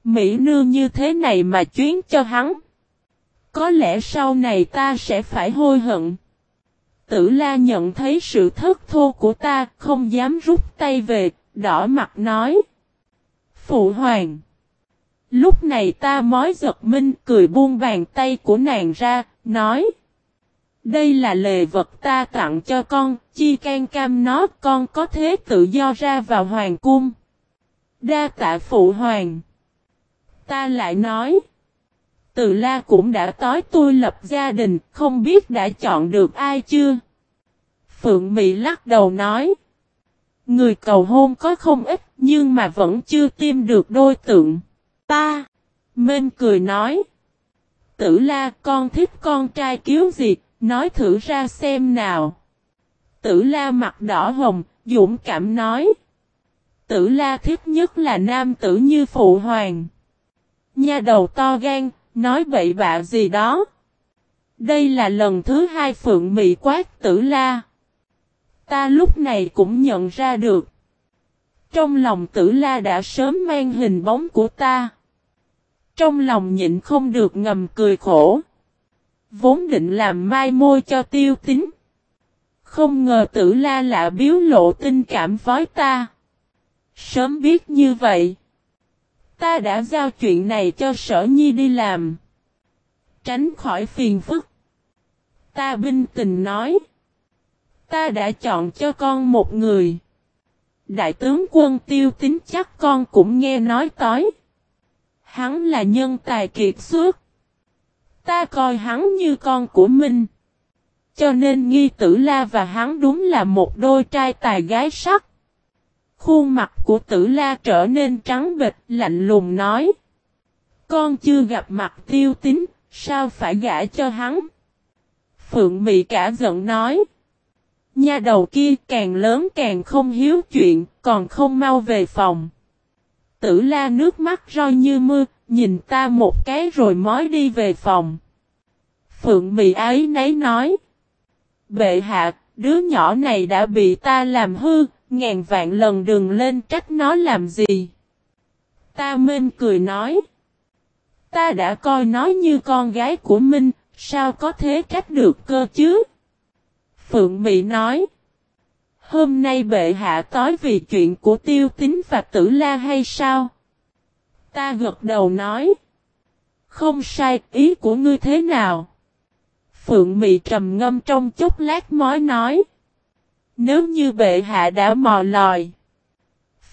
Mỹ nương như thế này mà chuyến cho hắn. Có lẽ sau này ta sẽ phải hôi hận. Tử la nhận thấy sự thất thô của ta, không dám rút tay về, đỏ mặt nói. Phụ hoàng. Lúc này ta mói giật minh cười buông bàn tay của nàng ra, nói. Đây là lề vật ta tặng cho con, chi can cam nó con có thế tự do ra vào hoàng cung. Đa tạ phụ hoàng. Ta lại nói. Từ la cũng đã tối tôi lập gia đình, không biết đã chọn được ai chưa? Phượng Mỹ lắc đầu nói. Người cầu hôn có không ít, nhưng mà vẫn chưa tìm được đôi tượng. Ta. Minh cười nói. Tử la con thích con trai kiếu diệt nói thử ra xem nào. Tử la mặt đỏ hồng, dũng cảm nói. Tử la thích nhất là nam tử như phụ hoàng. Nha đầu to gan, nói bậy bạ gì đó. Đây là lần thứ hai Phượng Mị quát tử la. Ta lúc này cũng nhận ra được. Trong lòng tử la đã sớm mang hình bóng của ta. Trong lòng nhịn không được ngầm cười khổ. Vốn định làm mai môi cho tiêu tính. Không ngờ tử la lạ biếu lộ tình cảm với ta. Sớm biết như vậy. Ta đã giao chuyện này cho sở nhi đi làm. Tránh khỏi phiền phức. Ta bình tình nói. Ta đã chọn cho con một người. Đại tướng quân tiêu tính chắc con cũng nghe nói tối. Hắn là nhân tài kiệt xuất. Ta coi hắn như con của mình. Cho nên nghi tử la và hắn đúng là một đôi trai tài gái sắc. Khuôn mặt của tử la trở nên trắng bệch lạnh lùng nói. Con chưa gặp mặt tiêu tính, sao phải gả cho hắn? Phượng Mị cả giận nói. Nha đầu kia càng lớn càng không hiếu chuyện, còn không mau về phòng. Tử la nước mắt roi như mưa, nhìn ta một cái rồi mói đi về phòng. Phượng Mị ấy nấy nói. Bệ hạ, đứa nhỏ này đã bị ta làm hư, ngàn vạn lần đừng lên trách nó làm gì. Ta Minh cười nói. Ta đã coi nó như con gái của Minh, sao có thế trách được cơ chứ? Phượng Mỹ nói. Hôm nay bệ hạ tối vì chuyện của tiêu tính và tử la hay sao? Ta gật đầu nói. Không sai, ý của ngươi thế nào? Phượng Mị trầm ngâm trong chốc lát mói nói. Nếu như bệ hạ đã mò lòi.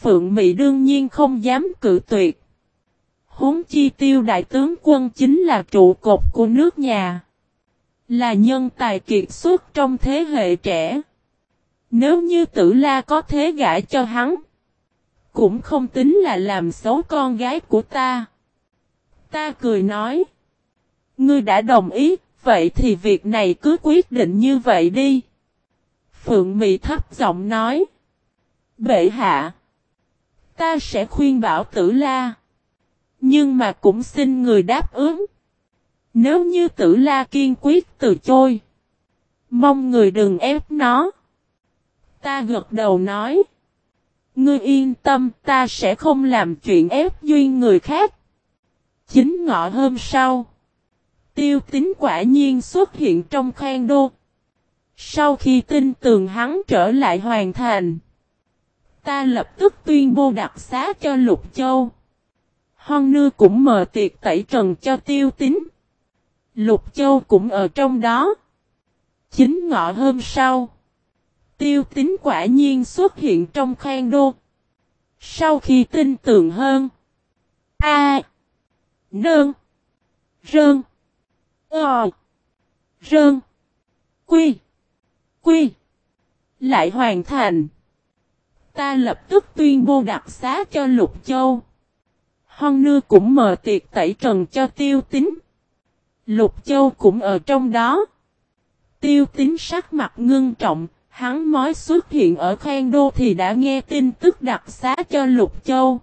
Phượng Mị đương nhiên không dám cự tuyệt. Huống chi tiêu đại tướng quân chính là trụ cột của nước nhà. Là nhân tài kiệt xuất trong thế hệ trẻ. Nếu như tử la có thế gãi cho hắn. Cũng không tính là làm xấu con gái của ta. Ta cười nói. Ngươi đã đồng ý, vậy thì việc này cứ quyết định như vậy đi. Phượng Mị thấp giọng nói. Bệ hạ. Ta sẽ khuyên bảo tử la. Nhưng mà cũng xin người đáp ứng. Nếu như tử la kiên quyết từ chối. Mong người đừng ép nó. Ta gật đầu nói. Ngươi yên tâm, ta sẽ không làm chuyện ép duyên người khác. Chính ngọ hôm sau. Tiêu tính quả nhiên xuất hiện trong khoang đô. Sau khi tin tường hắn trở lại hoàn thành. Ta lập tức tuyên bố đặc xá cho Lục Châu. Hon nư cũng mở tiệc tẩy trần cho tiêu tính. Lục Châu cũng ở trong đó. Chính ngọ hôm sau. Tiêu tính quả nhiên xuất hiện trong khoang đô. Sau khi tin tưởng hơn. A. Nương. Rơn. Ờ. Rơn. Quy. Quy. Lại hoàn thành. Ta lập tức tuyên bố đặc xá cho Lục Châu. Hon nư cũng mở tiệc tẩy trần cho tiêu tính. Lục Châu cũng ở trong đó. Tiêu tính sắc mặt ngưng trọng, hắn mới xuất hiện ở Khang đô thì đã nghe tin tức đặc xá cho Lục Châu.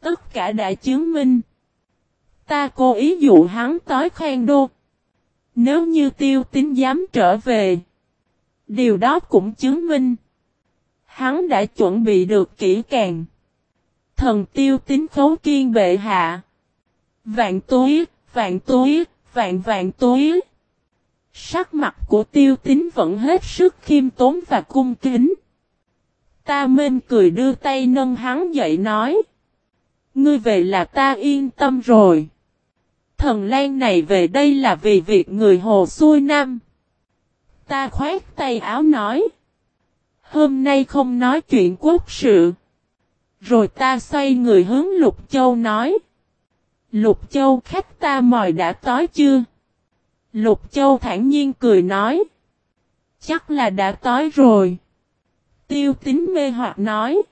Tất cả đã chứng minh. Ta cố ý dụ hắn tới Khang đô. Nếu như tiêu tính dám trở về. Điều đó cũng chứng minh. Hắn đã chuẩn bị được kỹ càng. Thần tiêu tính khấu kiên bệ hạ. Vạn túi, vạn túi, vạn vạn túi. Sắc mặt của tiêu tính vẫn hết sức khiêm tốn và cung kính. Ta mên cười đưa tay nâng hắn dậy nói. Ngươi về là ta yên tâm rồi. Thần Lan này về đây là vì việc người hồ xuôi năm. Ta khoét tay áo nói. Hôm nay không nói chuyện quốc sự. Rồi ta xoay người hướng Lục Châu nói. Lục Châu khách ta mời đã tối chưa? Lục Châu thản nhiên cười nói. Chắc là đã tối rồi. Tiêu tính mê hoặc nói.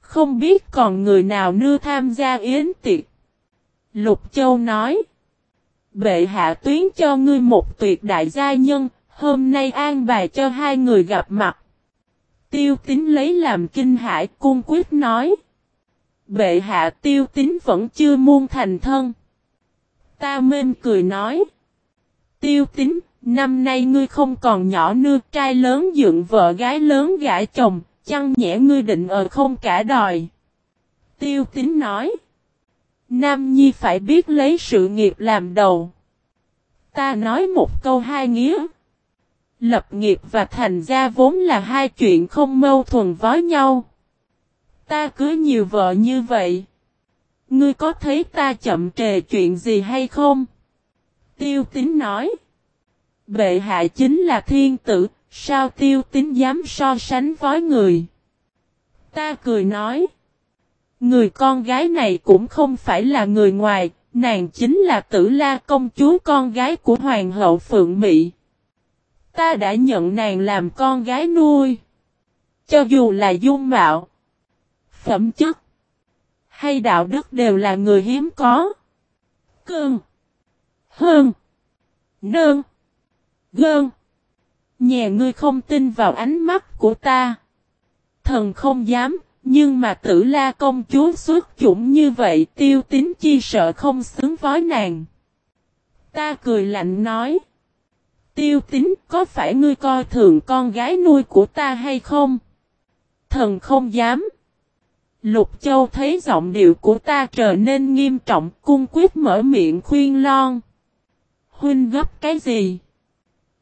Không biết còn người nào nưa tham gia yến tiệc. Lục Châu nói. Bệ hạ tuyến cho ngươi một tuyệt đại gia nhân, hôm nay an bài cho hai người gặp mặt. Tiêu tính lấy làm kinh hãi cung quyết nói. Bệ hạ tiêu tính vẫn chưa muôn thành thân. Ta mên cười nói. Tiêu tính, Năm nay ngươi không còn nhỏ nưa trai lớn dựng vợ gái lớn gả chồng, chăng nhẽ ngươi định ở không cả đòi. Tiêu Tính nói. Nam Nhi phải biết lấy sự nghiệp làm đầu. Ta nói một câu hai nghĩa. Lập nghiệp và thành gia vốn là hai chuyện không mâu thuẫn với nhau. Ta cứ nhiều vợ như vậy. Ngươi có thấy ta chậm trề chuyện gì hay không? Tiêu tín nói. Bệ hạ chính là thiên tử, sao tiêu tín dám so sánh với người? Ta cười nói. Người con gái này cũng không phải là người ngoài, nàng chính là tử la công chúa con gái của hoàng hậu Phượng Mỹ. Ta đã nhận nàng làm con gái nuôi. Cho dù là dung mạo, phẩm chất, hay đạo đức đều là người hiếm có. Cương, hơn, nơn, gơn. Nhà ngươi không tin vào ánh mắt của ta. Thần không dám, nhưng mà tử la công chúa xuất chủng như vậy tiêu tính chi sợ không xứng với nàng. Ta cười lạnh nói. Tiêu tính có phải ngươi coi thường con gái nuôi của ta hay không? Thần không dám. Lục Châu thấy giọng điệu của ta trở nên nghiêm trọng, cung quyết mở miệng khuyên lon. Huynh gấp cái gì?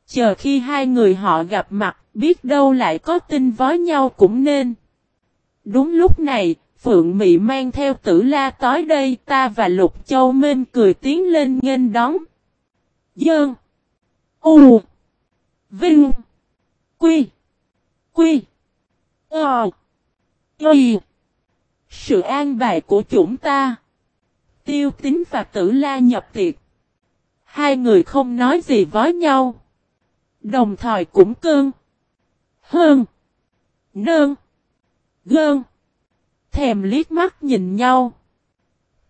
Chờ khi hai người họ gặp mặt, biết đâu lại có tin với nhau cũng nên. Đúng lúc này, Phượng Mị mang theo tử la tối đây ta và Lục Châu Minh cười tiến lên nghênh đón. Dơn. U. Vinh. Quy. Quy. Ờ. ờ. Quy. Sự an bài của chúng ta. Tiêu tính và tử la nhập tiệc. Hai người không nói gì với nhau. Đồng thời cũng cương Hơn. Nơn. Gơn. Thèm liếc mắt nhìn nhau.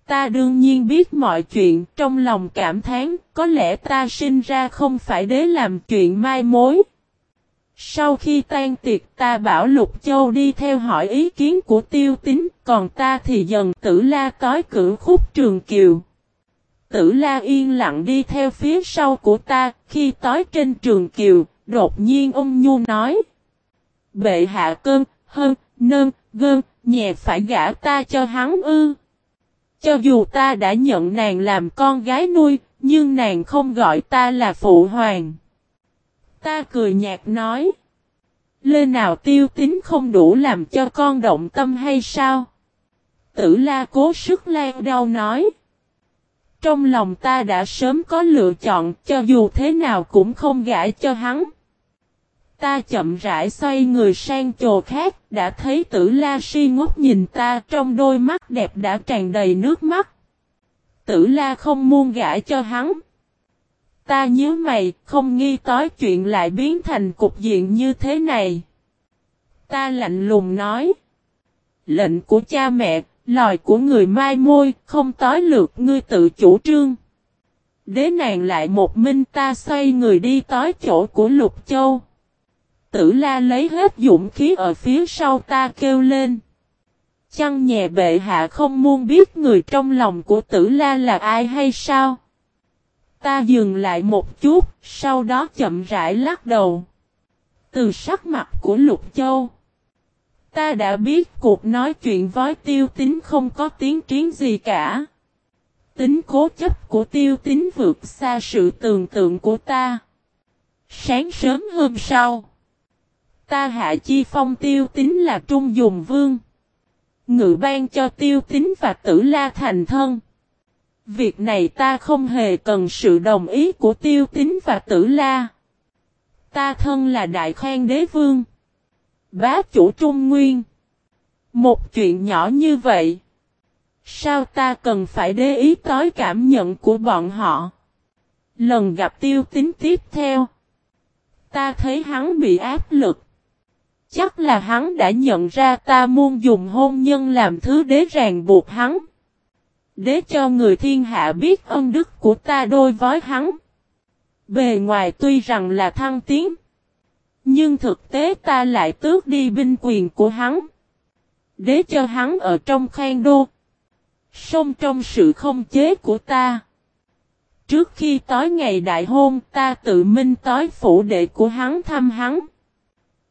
Ta đương nhiên biết mọi chuyện trong lòng cảm thán có lẽ ta sinh ra không phải để làm chuyện mai mối. Sau khi tan tiệc ta bảo Lục Châu đi theo hỏi ý kiến của tiêu tính, còn ta thì dần tử la tối cử khúc trường kiều. Tử la yên lặng đi theo phía sau của ta, khi tối trên trường kiều, đột nhiên ông Nhu nói. Bệ hạ cơn, hơn, nơn, gơn, nhẹ phải gả ta cho hắn ư. Cho dù ta đã nhận nàng làm con gái nuôi, nhưng nàng không gọi ta là phụ hoàng. Ta cười nhạt nói. Lê nào tiêu tính không đủ làm cho con động tâm hay sao? Tử la cố sức lan đau nói. Trong lòng ta đã sớm có lựa chọn cho dù thế nào cũng không gãi cho hắn. Ta chậm rãi xoay người sang chỗ khác, đã thấy tử la si ngốc nhìn ta trong đôi mắt đẹp đã tràn đầy nước mắt. Tử la không muôn gãi cho hắn. Ta nhớ mày, không nghi tối chuyện lại biến thành cục diện như thế này. Ta lạnh lùng nói. Lệnh của cha mẹ, lòi của người mai môi, không tối lượt ngươi tự chủ trương. Đế nàng lại một minh ta xoay người đi tối chỗ của Lục Châu. Tử la lấy hết dũng khí ở phía sau ta kêu lên. Chăng nhẹ bệ hạ không muốn biết người trong lòng của tử la là ai hay sao? Ta dừng lại một chút, sau đó chậm rãi lắc đầu. Từ sắc mặt của Lục Châu. Ta đã biết cuộc nói chuyện với tiêu tính không có tiến triển gì cả. Tính cố chấp của tiêu tính vượt xa sự tưởng tượng của ta. Sáng sớm hôm sau. Ta hạ chi phong tiêu tính là trung dùng vương. Ngự ban cho tiêu tính và tử la thành thân. Việc này ta không hề cần sự đồng ý của tiêu tính và tử la. Ta thân là đại khoan đế vương. Bá chủ trung nguyên. Một chuyện nhỏ như vậy. Sao ta cần phải để ý tới cảm nhận của bọn họ? Lần gặp tiêu tính tiếp theo. Ta thấy hắn bị áp lực. Chắc là hắn đã nhận ra ta muốn dùng hôn nhân làm thứ đế ràng buộc hắn. Đế cho người thiên hạ biết ân đức của ta đôi với hắn. Bề ngoài tuy rằng là thăng tiến. Nhưng thực tế ta lại tước đi binh quyền của hắn. Đế cho hắn ở trong khang đô. Sông trong sự không chế của ta. trước khi tối ngày đại hôn ta tự minh tối phủ đệ của hắn thăm hắn.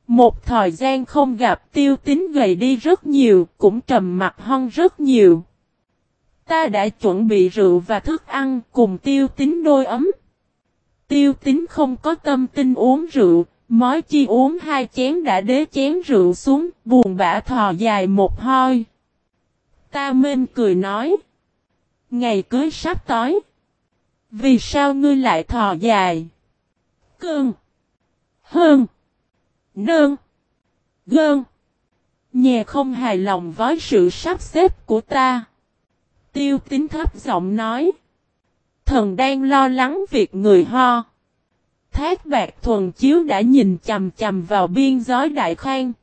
Một thời gian không gặp tiêu tính gầy đi rất nhiều, cũng trầm mặt hơn rất nhiều. Ta đã chuẩn bị rượu và thức ăn cùng tiêu tính đôi ấm. Tiêu tính không có tâm tin uống rượu, mói chi uống hai chén đã đế chén rượu xuống, buồn bã thò dài một hoi. Ta mên cười nói. Ngày cưới sắp tới. Vì sao ngươi lại thò dài? Cương. Hơn. Nơn. Gơn. Nhà không hài lòng với sự sắp xếp của ta. Tiêu tính thấp giọng nói. Thần đang lo lắng việc người ho. Thác bạc thuần chiếu đã nhìn chầm chầm vào biên giới đại khang.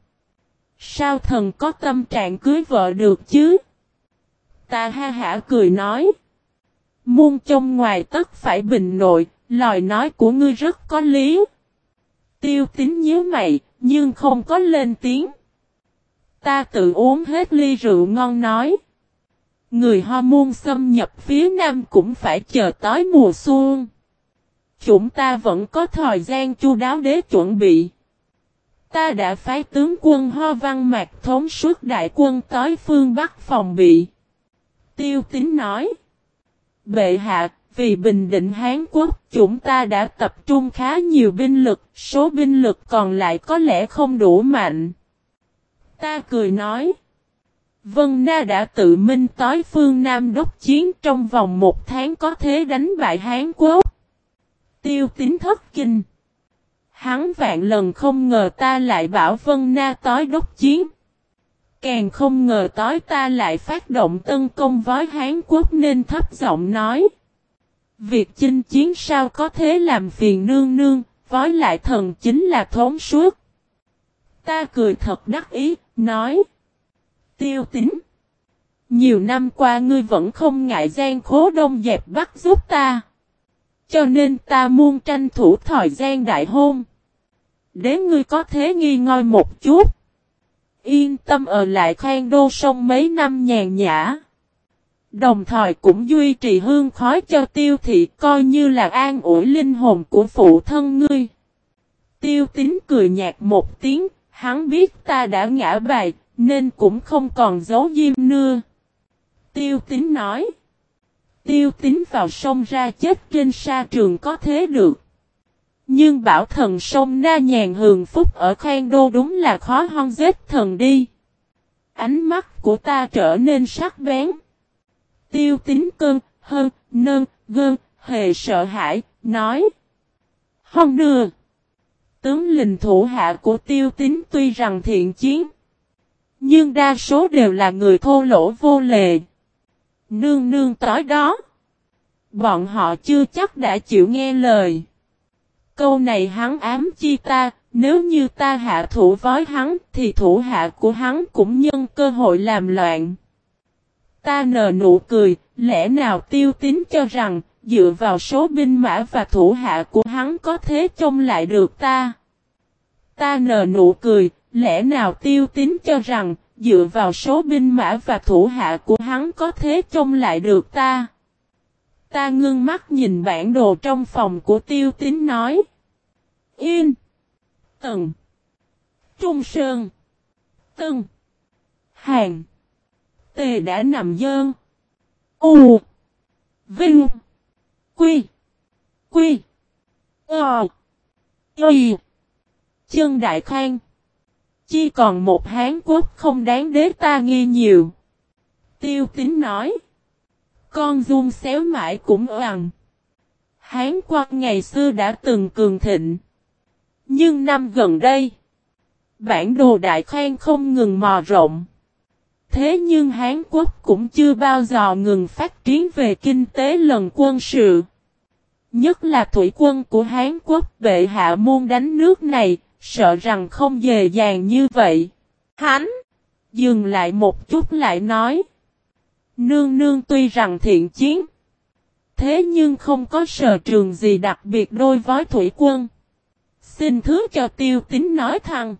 Sao thần có tâm trạng cưới vợ được chứ? Ta ha hả cười nói. Muôn trong ngoài tất phải bình nội, lời nói của ngươi rất có lý. Tiêu tính nhớ mày, nhưng không có lên tiếng. Ta tự uống hết ly rượu ngon nói. Người ho muôn xâm nhập phía nam cũng phải chờ tới mùa xuân. Chúng ta vẫn có thời gian chu đáo để chuẩn bị. Ta đã phái tướng quân ho văn mạc thống suốt đại quân tới phương Bắc phòng bị. Tiêu tín nói. Bệ hạ, vì bình định Hán Quốc, chúng ta đã tập trung khá nhiều binh lực, số binh lực còn lại có lẽ không đủ mạnh. Ta cười nói. Vân Na đã tự minh tới phương Nam đốc chiến trong vòng một tháng có thế đánh bại Hán Quốc. Tiêu tính thất kinh. Hắn vạn lần không ngờ ta lại bảo Vân Na tối đốc chiến. Càng không ngờ tối ta lại phát động tấn công với Hán Quốc nên thấp giọng nói. Việc chinh chiến sao có thế làm phiền nương nương, với lại thần chính là thốn suốt. Ta cười thật đắc ý, nói. Tiêu tính. Nhiều năm qua ngươi vẫn không ngại gian khố đông dẹp bắt giúp ta. Cho nên ta muốn tranh thủ thời gian đại hôn. Để ngươi có thế nghi ngơi một chút. Yên tâm ở lại khoan đô sông mấy năm nhàn nhã. Đồng thời cũng duy trì hương khói cho tiêu thị coi như là an ủi linh hồn của phụ thân ngươi. Tiêu tính cười nhạt một tiếng, hắn biết ta đã ngã bài, nên cũng không còn giấu diêm nưa. Tiêu tính nói. Tiêu tính vào sông ra chết trên sa trường có thế được. Nhưng bảo thần sông Na nhàn hường phúc ở khoan đô đúng là khó hon giết thần đi. Ánh mắt của ta trở nên sắc bén. Tiêu tính cơn, hơn, nơn, gơn, hề sợ hãi, nói. Hon đưa. Tướng lình thủ hạ của tiêu tính tuy rằng thiện chiến. Nhưng đa số đều là người thô lỗ vô lệ. Nương nương tối đó. Bọn họ chưa chắc đã chịu nghe lời. Câu này hắn ám chi ta, nếu như ta hạ thủ với hắn thì thủ hạ của hắn cũng nhân cơ hội làm loạn. Ta nở nụ cười, lẽ nào tiêu tín cho rằng, dựa vào số binh mã và thủ hạ của hắn có thế trông lại được ta. Ta nở nụ cười, lẽ nào tiêu tín cho rằng, dựa vào số binh mã và thủ hạ của hắn có thế trông lại được ta. Ta ngưng mắt nhìn bản đồ trong phòng của tiêu tín nói. Yên. Tần. Trung Sơn. Tân. Hàng. Tề đã nằm dơn. U. Vinh. Quy. Quy. Ờ. Y. Chân Đại Khang. Chi còn một Hán Quốc không đáng đế ta nghi nhiều. Tiêu tính nói. Con dung xéo mãi cũng ằng. Hán Quốc ngày xưa đã từng cường thịnh. Nhưng năm gần đây. Bản đồ Đại Khang không ngừng mò rộng. Thế nhưng Hán Quốc cũng chưa bao giờ ngừng phát triển về kinh tế lần quân sự. Nhất là thủy quân của Hán Quốc bệ hạ môn đánh nước này, sợ rằng không dễ dàng như vậy. Hắn dừng lại một chút lại nói. Nương nương tuy rằng thiện chiến, thế nhưng không có sở trường gì đặc biệt đôi với thủy quân. Xin thứ cho tiêu tính nói thằng,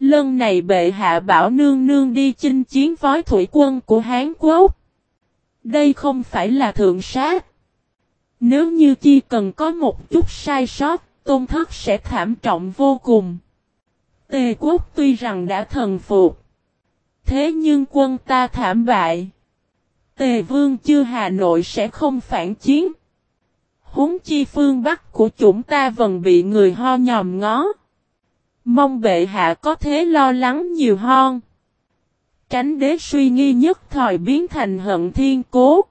Lần này bệ hạ bảo nương nương đi chinh chiến với thủy quân của Hán Quốc. Đây không phải là thượng sát. Nếu như chi cần có một chút sai sót, tôn thất sẽ thảm trọng vô cùng. Tề quốc tuy rằng đã thần phục. Thế nhưng quân ta thảm bại. Tề vương chưa Hà Nội sẽ không phản chiến. Húng chi phương Bắc của chúng ta vẫn bị người ho nhòm ngó. Mong bệ hạ có thế lo lắng nhiều hơn. Tránh đế suy nghi nhất thời biến thành hận thiên cố.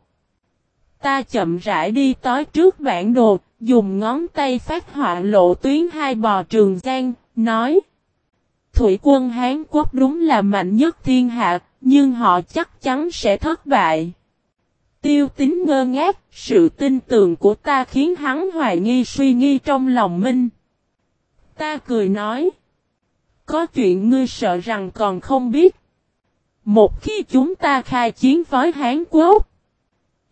Ta chậm rãi đi tối trước bản đồ, dùng ngón tay phát họa lộ tuyến hai bò trường giang, nói. Thủy quân Hán Quốc đúng là mạnh nhất thiên hạ, nhưng họ chắc chắn sẽ thất bại. Tiêu tính ngơ ngác, sự tin tưởng của ta khiến hắn hoài nghi suy nghi trong lòng minh. Ta cười nói. Có chuyện ngươi sợ rằng còn không biết. Một khi chúng ta khai chiến với Hán Quốc,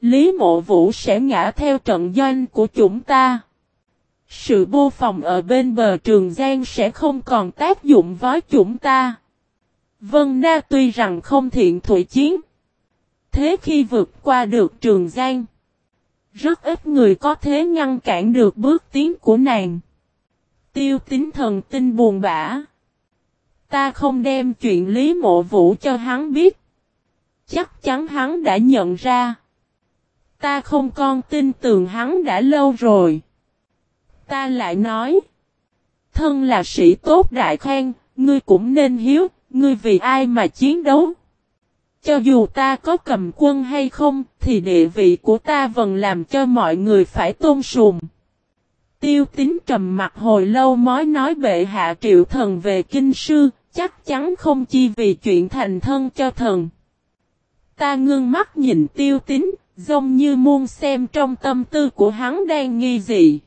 Lý Mộ Vũ sẽ ngã theo trận doanh của chúng ta. Sự bô phòng ở bên bờ Trường Giang sẽ không còn tác dụng với chúng ta. Vân Na tuy rằng không thiện thủy chiến. Thế khi vượt qua được Trường Giang, rất ít người có thế ngăn cản được bước tiến của nàng. Tiêu tính thần tinh buồn bã. Ta không đem chuyện Lý Mộ Vũ cho hắn biết. Chắc chắn hắn đã nhận ra. Ta không con tin tưởng hắn đã lâu rồi. Ta lại nói. Thân là sĩ tốt đại khang, ngươi cũng nên hiếu, ngươi vì ai mà chiến đấu. Cho dù ta có cầm quân hay không, thì địa vị của ta vẫn làm cho mọi người phải tôn sùng. Tiêu tính trầm mặt hồi lâu mới nói bệ hạ triệu thần về kinh sư, chắc chắn không chi vì chuyện thành thân cho thần. Ta ngưng mắt nhìn tiêu tính, giống như muôn xem trong tâm tư của hắn đang nghi gì.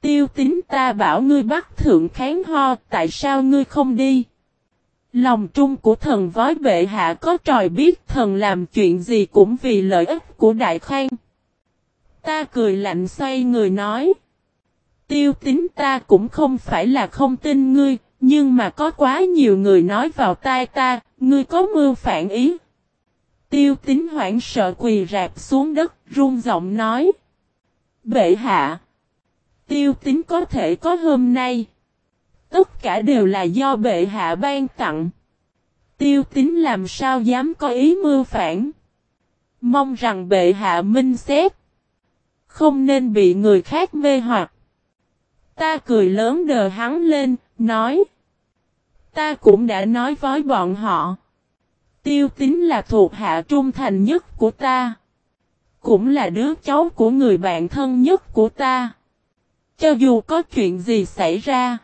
Tiêu tính ta bảo ngươi bắt thượng kháng ho, tại sao ngươi không đi? Lòng trung của thần vói bệ hạ có tròi biết thần làm chuyện gì cũng vì lợi ích của đại khang. Ta cười lạnh xoay người nói. Tiêu tính ta cũng không phải là không tin ngươi, nhưng mà có quá nhiều người nói vào tai ta, ngươi có mưu phản ý. Tiêu tính hoảng sợ quỳ rạp xuống đất, run giọng nói. Bệ hạ. Tiêu tính có thể có hôm nay. Tất cả đều là do bệ hạ ban tặng. Tiêu tính làm sao dám có ý mưu phản. Mong rằng bệ hạ minh xét. Không nên bị người khác mê hoặc. Ta cười lớn đờ hắn lên, nói. Ta cũng đã nói với bọn họ. Tiêu tính là thuộc hạ trung thành nhất của ta. Cũng là đứa cháu của người bạn thân nhất của ta. Cho dù có chuyện gì xảy ra.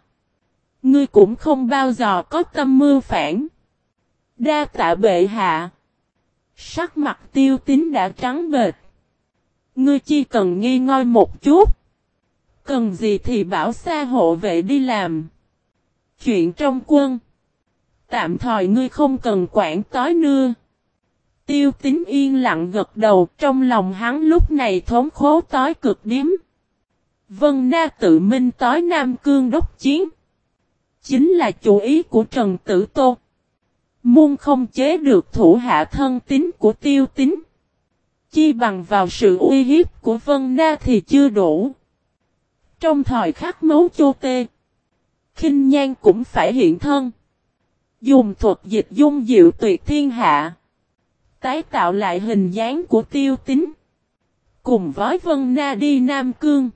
Ngươi cũng không bao giờ có tâm mưu phản. Đa tạ bệ hạ. Sắc mặt tiêu tính đã trắng bệt. Ngươi chỉ cần nghi ngơi một chút. Cần gì thì bảo xa hộ vệ đi làm. Chuyện trong quân. Tạm thời ngươi không cần quản tối nưa. Tiêu tính yên lặng gật đầu, trong lòng hắn lúc này thốn khố tối cực điếm. Vân Na tự minh tối Nam Cương đốc chiến. Chính là chủ ý của Trần Tử Tô. Muôn không chế được thủ hạ thân tính của tiêu tính. Chi bằng vào sự uy hiếp của Vân Na thì chưa đủ. Trong thời khắc mấu chô tê. kinh Nhan cũng phải hiện thân. Dùng thuật dịch dung diệu tuyệt thiên hạ. Tái tạo lại hình dáng của tiêu tính. Cùng với Vân Na đi Nam Cương.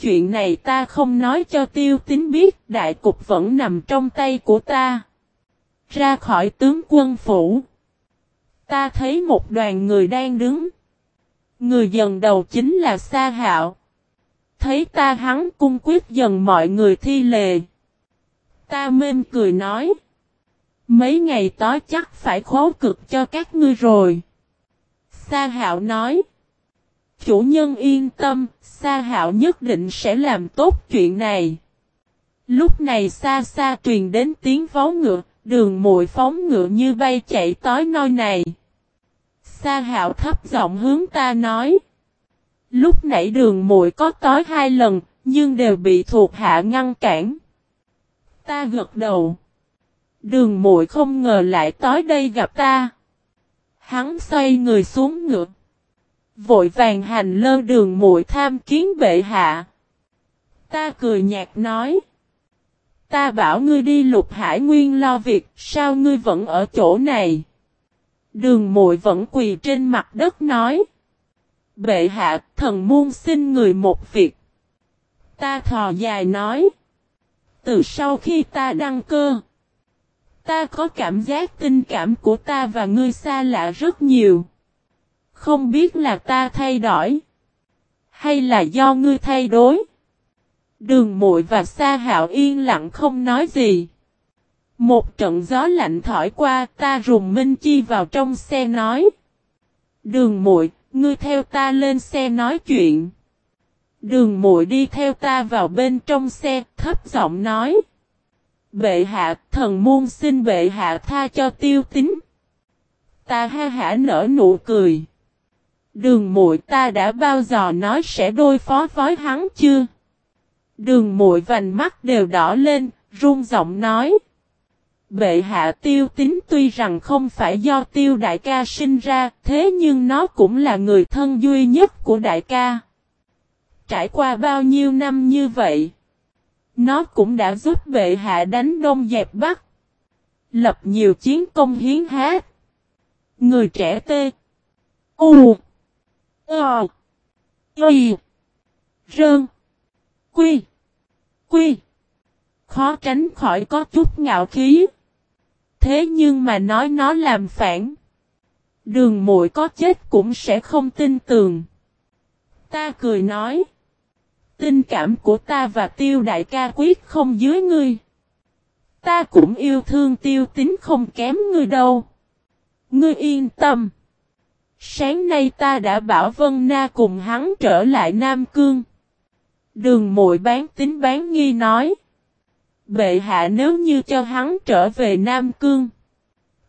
Chuyện này ta không nói cho tiêu tính biết, đại cục vẫn nằm trong tay của ta. Ra khỏi tướng quân phủ. Ta thấy một đoàn người đang đứng. Người dần đầu chính là Sa Hạo. Thấy ta hắn cung quyết dần mọi người thi lề. Ta mêm cười nói. Mấy ngày tối chắc phải khó cực cho các ngươi rồi. Sa Hạo nói. Chủ nhân yên tâm, Sa Hạo nhất định sẽ làm tốt chuyện này. Lúc này xa xa truyền đến tiếng vó ngựa, đường muội phóng ngựa như bay chạy tới nơi này. Sa Hạo thấp giọng hướng ta nói. Lúc nãy đường muội có tới hai lần, nhưng đều bị thuộc hạ ngăn cản. Ta gật đầu. Đường muội không ngờ lại tới đây gặp ta. Hắn xoay người xuống ngựa. Vội vàng hành lơ đường muội tham kiến bệ hạ. Ta cười nhạt nói. Ta bảo ngươi đi lục hải nguyên lo việc, sao ngươi vẫn ở chỗ này? Đường muội vẫn quỳ trên mặt đất nói. Bệ hạ, thần muôn xin người một việc. Ta thò dài nói. Từ sau khi ta đăng cơ, ta có cảm giác tình cảm của ta và ngươi xa lạ rất nhiều. Không biết là ta thay đổi, hay là do ngươi thay đổi. Đường muội và Sa Hạo yên lặng không nói gì. Một trận gió lạnh thổi qua, ta rùng Minh Chi vào trong xe nói: "Đường muội, ngươi theo ta lên xe nói chuyện." Đường muội đi theo ta vào bên trong xe, thấp giọng nói: "Bệ hạ, thần muôn xin bệ hạ tha cho Tiêu Tính." Ta ha hả nở nụ cười. Đường muội ta đã bao giờ nói sẽ đôi phó với hắn chưa? Đường muội vành mắt đều đỏ lên, run giọng nói. Bệ hạ tiêu tính tuy rằng không phải do tiêu đại ca sinh ra, thế nhưng nó cũng là người thân duy nhất của đại ca. Trải qua bao nhiêu năm như vậy, nó cũng đã giúp bệ hạ đánh đông dẹp bắc, lập nhiều chiến công hiến hát. Người trẻ tê, u, ờ, y, rơn, quy, quy. Khó tránh khỏi có chút ngạo khí. Thế nhưng mà nói nó làm phản. Đường muội có chết cũng sẽ không tin tường. Ta cười nói. Tình cảm của ta và tiêu đại ca quyết không dưới ngươi. Ta cũng yêu thương tiêu tính không kém ngươi đâu. Ngươi yên tâm. Sáng nay ta đã bảo Vân Na cùng hắn trở lại Nam Cương. Đường mội bán tính bán nghi nói. Bệ hạ nếu như cho hắn trở về Nam Cương.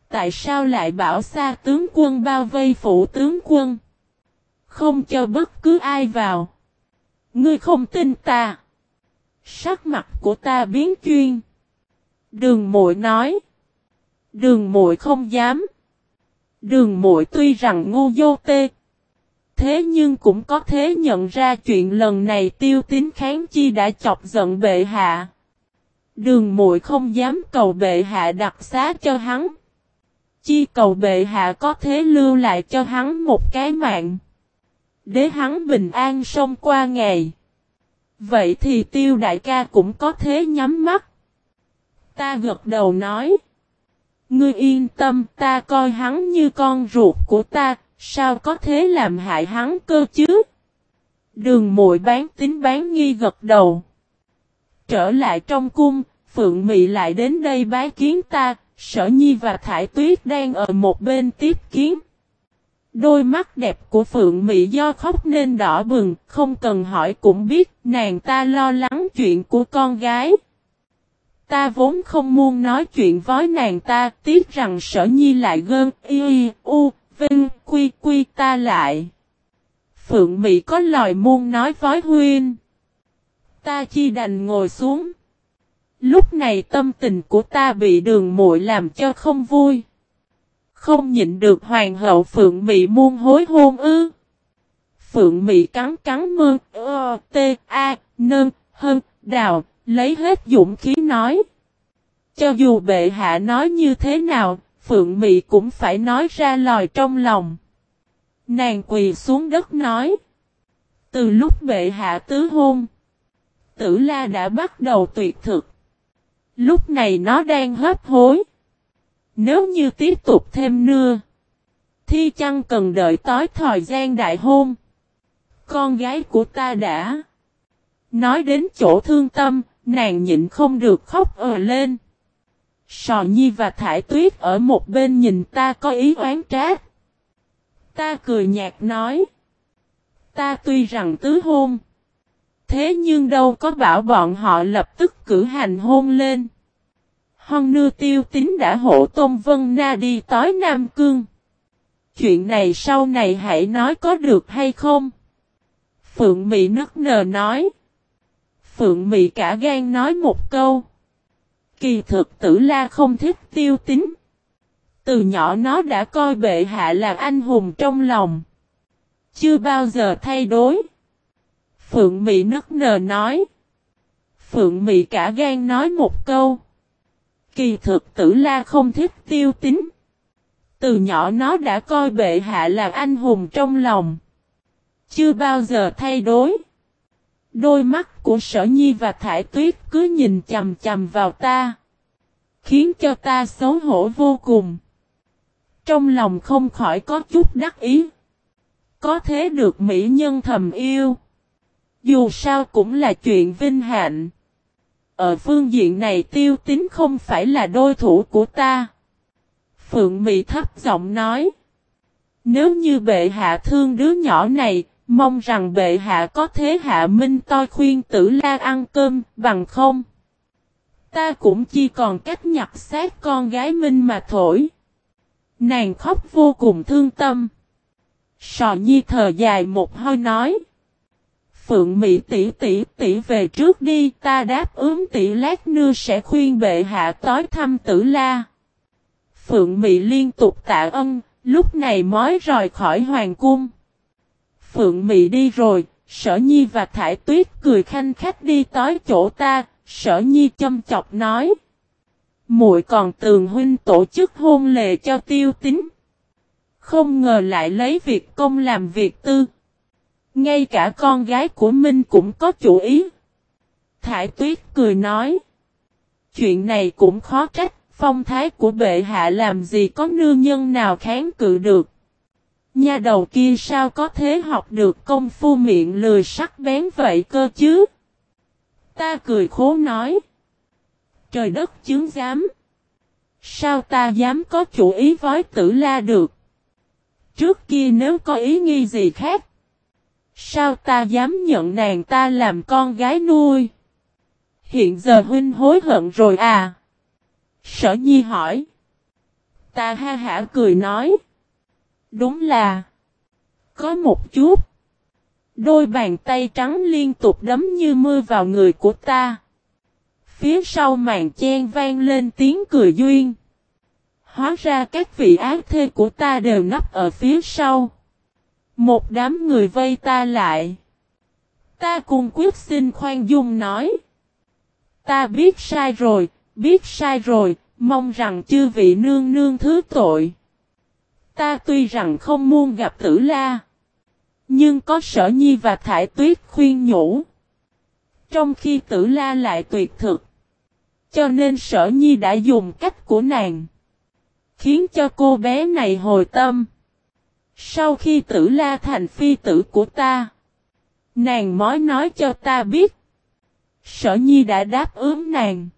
Tại sao lại bảo xa tướng quân bao vây phủ tướng quân? Không cho bất cứ ai vào. Ngươi không tin ta. Sắc mặt của ta biến chuyên. Đường mội nói. Đường mội không dám. Đường mội tuy rằng ngu vô tê. Thế nhưng cũng có thế nhận ra chuyện lần này tiêu tín kháng chi đã chọc giận bệ hạ. Đường muội không dám cầu bệ hạ đặc xá cho hắn. Chi cầu bệ hạ có thế lưu lại cho hắn một cái mạng. Để hắn bình an sống qua ngày. Vậy thì tiêu đại ca cũng có thế nhắm mắt. Ta gật đầu nói. Ngươi yên tâm ta coi hắn như con ruột của ta, sao có thế làm hại hắn cơ chứ? Đường mùi bán tính bán nghi gật đầu. Trở lại trong cung, Phượng Mị lại đến đây bái kiến ta, Sở Nhi và Thải Tuyết đang ở một bên tiếp kiến. Đôi mắt đẹp của Phượng mỹ do khóc nên đỏ bừng, không cần hỏi cũng biết nàng ta lo lắng chuyện của con gái. Ta vốn không muốn nói chuyện với nàng ta, tiếc rằng sở nhi lại gơn, y, u, vinh, quy, quy ta lại. Phượng Mỹ có lời muốn nói với Huyên. Ta chi đành ngồi xuống. Lúc này tâm tình của ta bị đường muội làm cho không vui. Không nhịn được hoàng hậu Phượng Mỹ muôn hối hôn ư. Phượng Mỹ cắn cắn mơ, ơ, tê, a, nơn, hân, đào, lấy hết dũng khí nói. Cho dù bệ hạ nói như thế nào, Phượng Mỹ cũng phải nói ra lời trong lòng. Nàng quỳ xuống đất nói. Từ lúc bệ hạ tứ hôn, tử la đã bắt đầu tuyệt thực. Lúc này nó đang hấp hối. Nếu như tiếp tục thêm nưa, thi chăng cần đợi tối thời gian đại hôn. Con gái của ta đã nói đến chỗ thương tâm, nàng nhịn không được khóc ờ lên. Sò Nhi và Thải Tuyết ở một bên nhìn ta có ý oán trách. Ta cười nhạt nói. Ta tuy rằng tứ hôn. Thế nhưng đâu có bảo bọn họ lập tức cử hành hôn lên. Hon nưa tiêu tính đã hộ Tôn Vân Na đi tối Nam Cương. Chuyện này sau này hãy nói có được hay không? Phượng Mị nức nờ nói. Phượng Mị cả gan nói một câu. Kỳ thực tử la không thích tiêu tính. Từ nhỏ nó đã coi bệ hạ là anh hùng trong lòng. Chưa bao giờ thay đổi. Phượng Mị nức nờ nói. Phượng Mị cả gan nói một câu. Kỳ thực tử la không thích tiêu tính. Từ nhỏ nó đã coi bệ hạ là anh hùng trong lòng. Chưa bao giờ thay đổi. Đôi mắt của sở nhi và thải tuyết cứ nhìn chầm chầm vào ta. Khiến cho ta xấu hổ vô cùng. Trong lòng không khỏi có chút đắc ý. Có thế được mỹ nhân thầm yêu. Dù sao cũng là chuyện vinh hạnh. Ở phương diện này tiêu tính không phải là đôi thủ của ta. Phượng Mị thấp giọng nói. Nếu như bệ hạ thương đứa nhỏ này, mong rằng bệ hạ có thế hạ minh toi khuyên tử la ăn cơm, bằng không. Ta cũng chỉ còn cách nhặt xác con gái minh mà thổi. Nàng khóc vô cùng thương tâm. Sò nhi thờ dài một hơi nói. Phượng Mỹ tỷ tỷ tỷ về trước đi, ta đáp ứng tỷ lát nưa sẽ khuyên bệ hạ tối thăm tử la. Phượng Mỹ liên tục tạ ân, lúc này mới rời khỏi hoàng cung. Phượng Mỹ đi rồi, sở nhi và thải tuyết cười khanh khách đi tới chỗ ta, sở nhi châm chọc nói. muội còn tường huynh tổ chức hôn lề cho tiêu tính. Không ngờ lại lấy việc công làm việc tư. Ngay cả con gái của Minh cũng có chủ ý. Thải tuyết cười nói. Chuyện này cũng khó trách, phong thái của bệ hạ làm gì có nương nhân nào kháng cự được. Nhà đầu kia sao có thế học được công phu miệng lười sắc bén vậy cơ chứ? Ta cười khố nói. Trời đất chứng giám. Sao ta dám có chủ ý vói tử la được? Trước kia nếu có ý nghi gì khác. Sao ta dám nhận nàng ta làm con gái nuôi? Hiện giờ huynh hối hận rồi à? Sở nhi hỏi. Ta ha hả cười nói. Đúng là. Có một chút. Đôi bàn tay trắng liên tục đấm như mưa vào người của ta. Phía sau màn chen vang lên tiếng cười duyên. Hóa ra các vị ác thê của ta đều nấp ở phía sau. Một đám người vây ta lại. Ta cùng quyết xin khoan dung nói. Ta biết sai rồi, biết sai rồi, mong rằng chư vị nương nương thứ tội. Ta tuy rằng không muốn gặp tử la. Nhưng có sở nhi và thải tuyết khuyên nhủ. Trong khi tử la lại tuyệt thực. Cho nên sở nhi đã dùng cách của nàng. Khiến cho cô bé này hồi tâm. Sau khi tử la thành phi tử của ta. Nàng mới nói cho ta biết. Sở nhi đã đáp ứng nàng.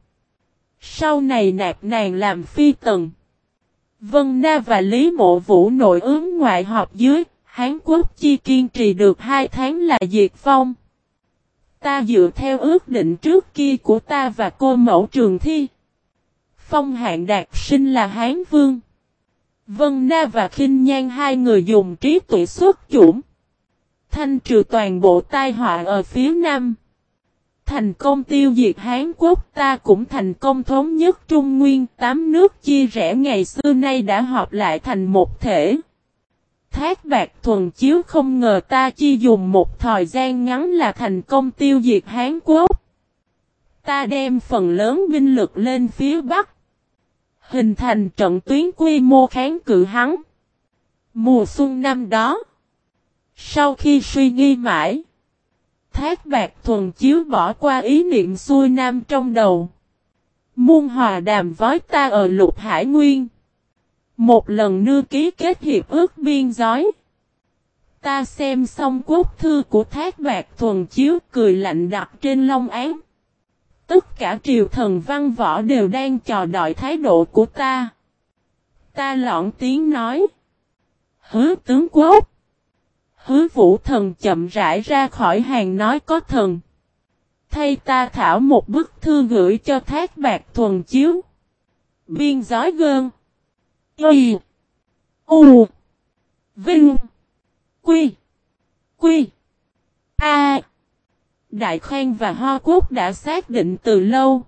Sau này nạp nàng làm phi tần. Vân Na và Lý Mộ Vũ nội ứng ngoại họp dưới, Hán Quốc chi kiên trì được hai tháng là diệt vong. Ta dựa theo ước định trước kia của ta và cô mẫu trường thi. Phong hạng đạt sinh là Hán Vương. Vân Na và Kinh Nhan hai người dùng trí tuệ xuất chủng. Thanh trừ toàn bộ tai họa ở phía Nam. Thành công tiêu diệt Hán Quốc, ta cũng thành công thống nhất Trung Nguyên. Tám nước chia rẽ ngày xưa nay đã họp lại thành một thể. Thác bạc thuần chiếu không ngờ ta chỉ dùng một thời gian ngắn là thành công tiêu diệt Hán Quốc. Ta đem phần lớn binh lực lên phía Bắc. Hình thành trận tuyến quy mô kháng cự hắn. Mùa xuân năm đó. Sau khi suy nghi mãi. Thác bạc thuần chiếu bỏ qua ý niệm xuôi nam trong đầu. Muôn hòa đàm vói ta ở lục hải nguyên. Một lần nưa ký kết hiệp ước biên giới. Ta xem xong quốc thư của thác bạc thuần chiếu cười lạnh đặt trên long án. Tất cả triều thần văn võ đều đang chờ đợi thái độ của ta. Ta lọn tiếng nói. Hứa tướng quốc. Hứa vũ thần chậm rãi ra khỏi hàng nói có thần. Thay ta thảo một bức thư gửi cho thác bạc thuần chiếu. Biên giói gơn. Y. U. Vinh. Quy. Quy. A. Đại Khang và Ho Quốc đã xác định từ lâu.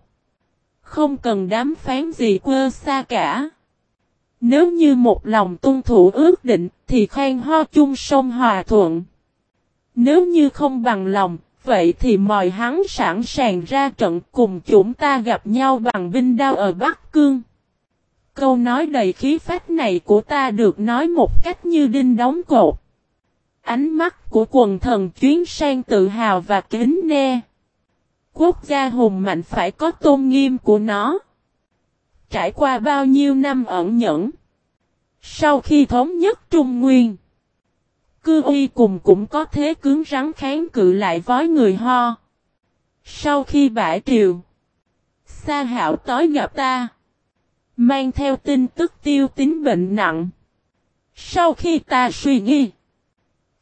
Không cần đám phán gì quơ xa cả. Nếu như một lòng tuân thủ ước định thì khoan ho chung sông hòa thuận. Nếu như không bằng lòng, vậy thì mời hắn sẵn sàng ra trận cùng chúng ta gặp nhau bằng binh đao ở Bắc Cương. Câu nói đầy khí phách này của ta được nói một cách như đinh đóng cột. Ánh mắt của quần thần chuyến sang tự hào và kính nê. Quốc gia hùng mạnh phải có tôn nghiêm của nó. Trải qua bao nhiêu năm ẩn nhẫn. Sau khi thống nhất Trung Nguyên. Cư uy cùng cũng có thế cứng rắn kháng cự lại với người ho. Sau khi bãi triều. Sa hạo tối gặp ta. Mang theo tin tức tiêu tính bệnh nặng. Sau khi ta suy nghĩ.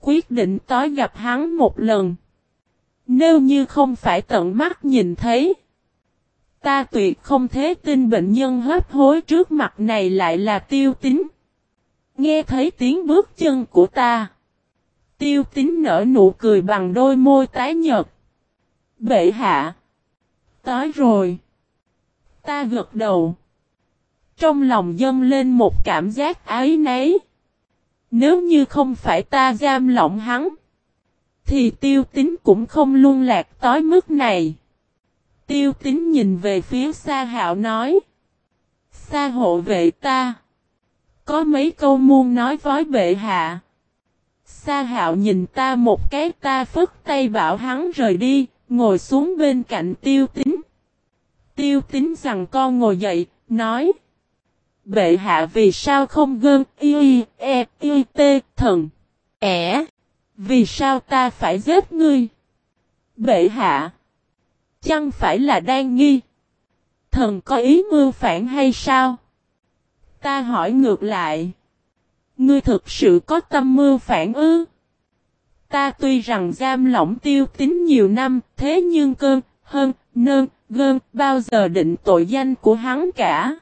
Quyết định tối gặp hắn một lần. Nếu như không phải tận mắt nhìn thấy. Ta tuyệt không thế tin bệnh nhân hấp hối trước mặt này lại là tiêu tính. Nghe thấy tiếng bước chân của ta. Tiêu tính nở nụ cười bằng đôi môi tái nhợt. Bệ hạ. Tới rồi. Ta gật đầu. Trong lòng dâng lên một cảm giác ái nấy. Nếu như không phải ta giam lỏng hắn. Thì tiêu tính cũng không luôn lạc tối mức này. Tiêu tính nhìn về phía xa hạo nói. Xa hộ vệ ta. Có mấy câu muôn nói với bệ hạ. Sa hạo nhìn ta một cái ta phức tay bảo hắn rời đi, ngồi xuống bên cạnh tiêu tính. Tiêu tính rằng con ngồi dậy, nói. Bệ hạ vì sao không gơn y e y t thần. Ẻ. Vì sao ta phải giết ngươi? Bệ hạ. Chẳng phải là đang nghi. Thần có ý mưu phản hay sao? Ta hỏi ngược lại. Ngươi thực sự có tâm mưu phản ư? Ta tuy rằng giam lỏng tiêu tính nhiều năm, thế nhưng cơn, hơn, nơn, gơn, bao giờ định tội danh của hắn cả.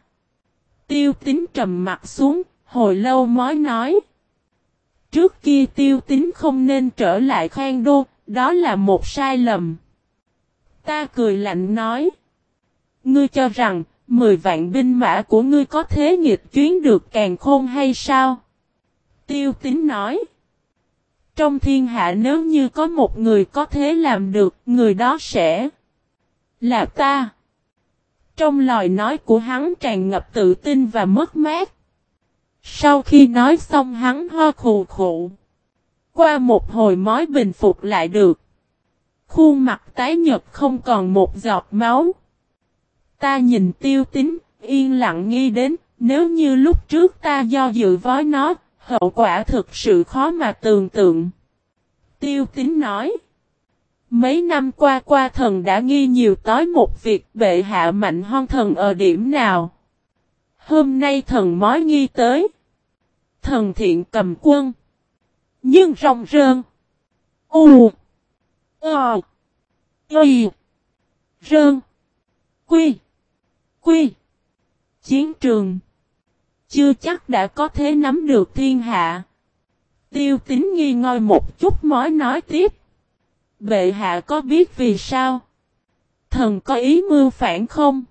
Tiêu tính trầm mặt xuống, hồi lâu mới nói. Trước kia tiêu tính không nên trở lại khoan đô, đó là một sai lầm. Ta cười lạnh nói. Ngươi cho rằng, mười vạn binh mã của ngươi có thế nghịch chuyến được càng khôn hay sao? Tiêu tính nói. Trong thiên hạ nếu như có một người có thế làm được, người đó sẽ là ta. Trong lời nói của hắn tràn ngập tự tin và mất mát. Sau khi nói xong hắn ho khù khụ. Qua một hồi mới bình phục lại được. Khuôn mặt tái nhật không còn một giọt máu. Ta nhìn tiêu tính, yên lặng nghi đến, nếu như lúc trước ta do dự với nó, hậu quả thực sự khó mà tưởng tượng. Tiêu tính nói. Mấy năm qua qua thần đã nghi nhiều tối một việc, bệ hạ mạnh hoan thần ở điểm nào. Hôm nay thần mới nghi tới. Thần thiện cầm quân. Nhưng rong rơn. U. Ờ. Y. Rơn. Quy. Quy. Chiến trường. Chưa chắc đã có thể nắm được thiên hạ. Tiêu tính nghi ngôi một chút mới nói tiếp. Bệ hạ có biết vì sao? Thần có ý mưu phản không?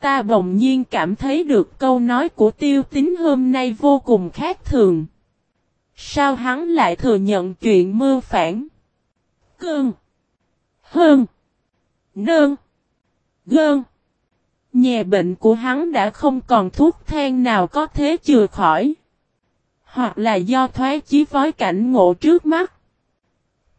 Ta bỗng nhiên cảm thấy được câu nói của tiêu tính hôm nay vô cùng khác thường. Sao hắn lại thừa nhận chuyện mưu phản? Cương. Hơn. Nơn. Gơn. Nhẹ bệnh của hắn đã không còn thuốc than nào có thế chừa khỏi. Hoặc là do thoái chí vói cảnh ngộ trước mắt.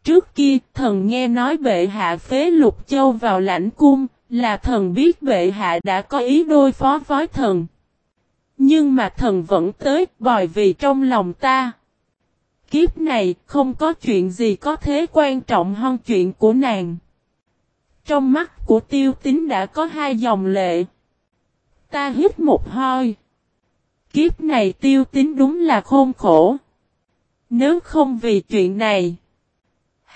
Trước kia, thần nghe nói bệ hạ phế lục châu vào lãnh cung, là thần biết bệ hạ đã có ý đôi phó với thần. Nhưng mà thần vẫn tới, bởi vì trong lòng ta. Kiếp này, không có chuyện gì có thế quan trọng hơn chuyện của nàng. Trong mắt của tiêu tính đã có hai dòng lệ. Ta hít một hơi. Kiếp này tiêu tính đúng là khôn khổ. Nếu không vì chuyện này,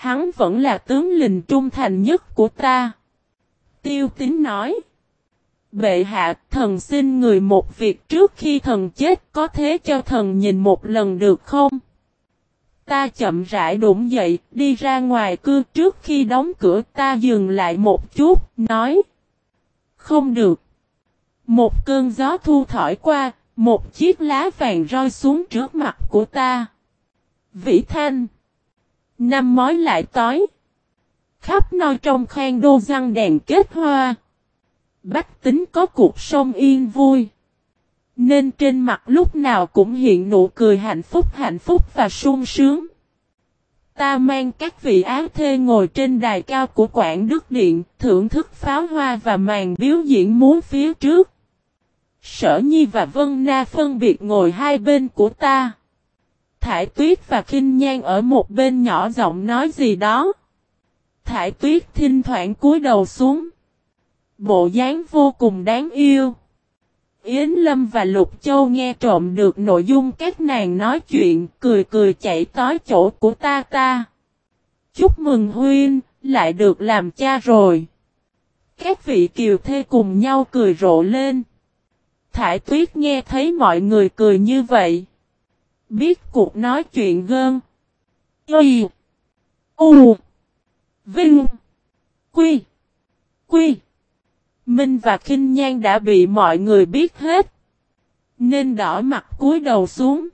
hắn vẫn là tướng lình trung thành nhất của ta. Tiêu tính nói. Bệ hạ, thần xin người một việc trước khi thần chết có thế cho thần nhìn một lần được không? Ta chậm rãi đụng dậy, đi ra ngoài cư trước khi đóng cửa ta dừng lại một chút, nói. Không được. Một cơn gió thu thổi qua, Một chiếc lá vàng rơi xuống trước mặt của ta. Vĩ thanh. Năm mối lại tối. Khắp nơi trong khoang đô răng đèn kết hoa. Bách tính có cuộc sống yên vui. Nên trên mặt lúc nào cũng hiện nụ cười hạnh phúc hạnh phúc và sung sướng. Ta mang các vị áo thê ngồi trên đài cao của Quảng Đức Điện, thưởng thức pháo hoa và màn biểu diễn múa phía trước. Sở Nhi và Vân Na phân biệt ngồi hai bên của ta. Thải Tuyết và Kinh Nhan ở một bên nhỏ giọng nói gì đó. Thải Tuyết thinh thoảng cúi đầu xuống. Bộ dáng vô cùng đáng yêu. Yến Lâm và Lục Châu nghe trộm được nội dung các nàng nói chuyện, cười cười chạy tới chỗ của ta ta. Chúc mừng Huynh, lại được làm cha rồi. Các vị kiều thê cùng nhau cười rộ lên. Thải Tuyết nghe thấy mọi người cười như vậy. Biết cuộc nói chuyện gơn. Y. U. Vinh. Quy. Quy. Minh và Kinh Nhan đã bị mọi người biết hết. Nên đỏ mặt cúi đầu xuống.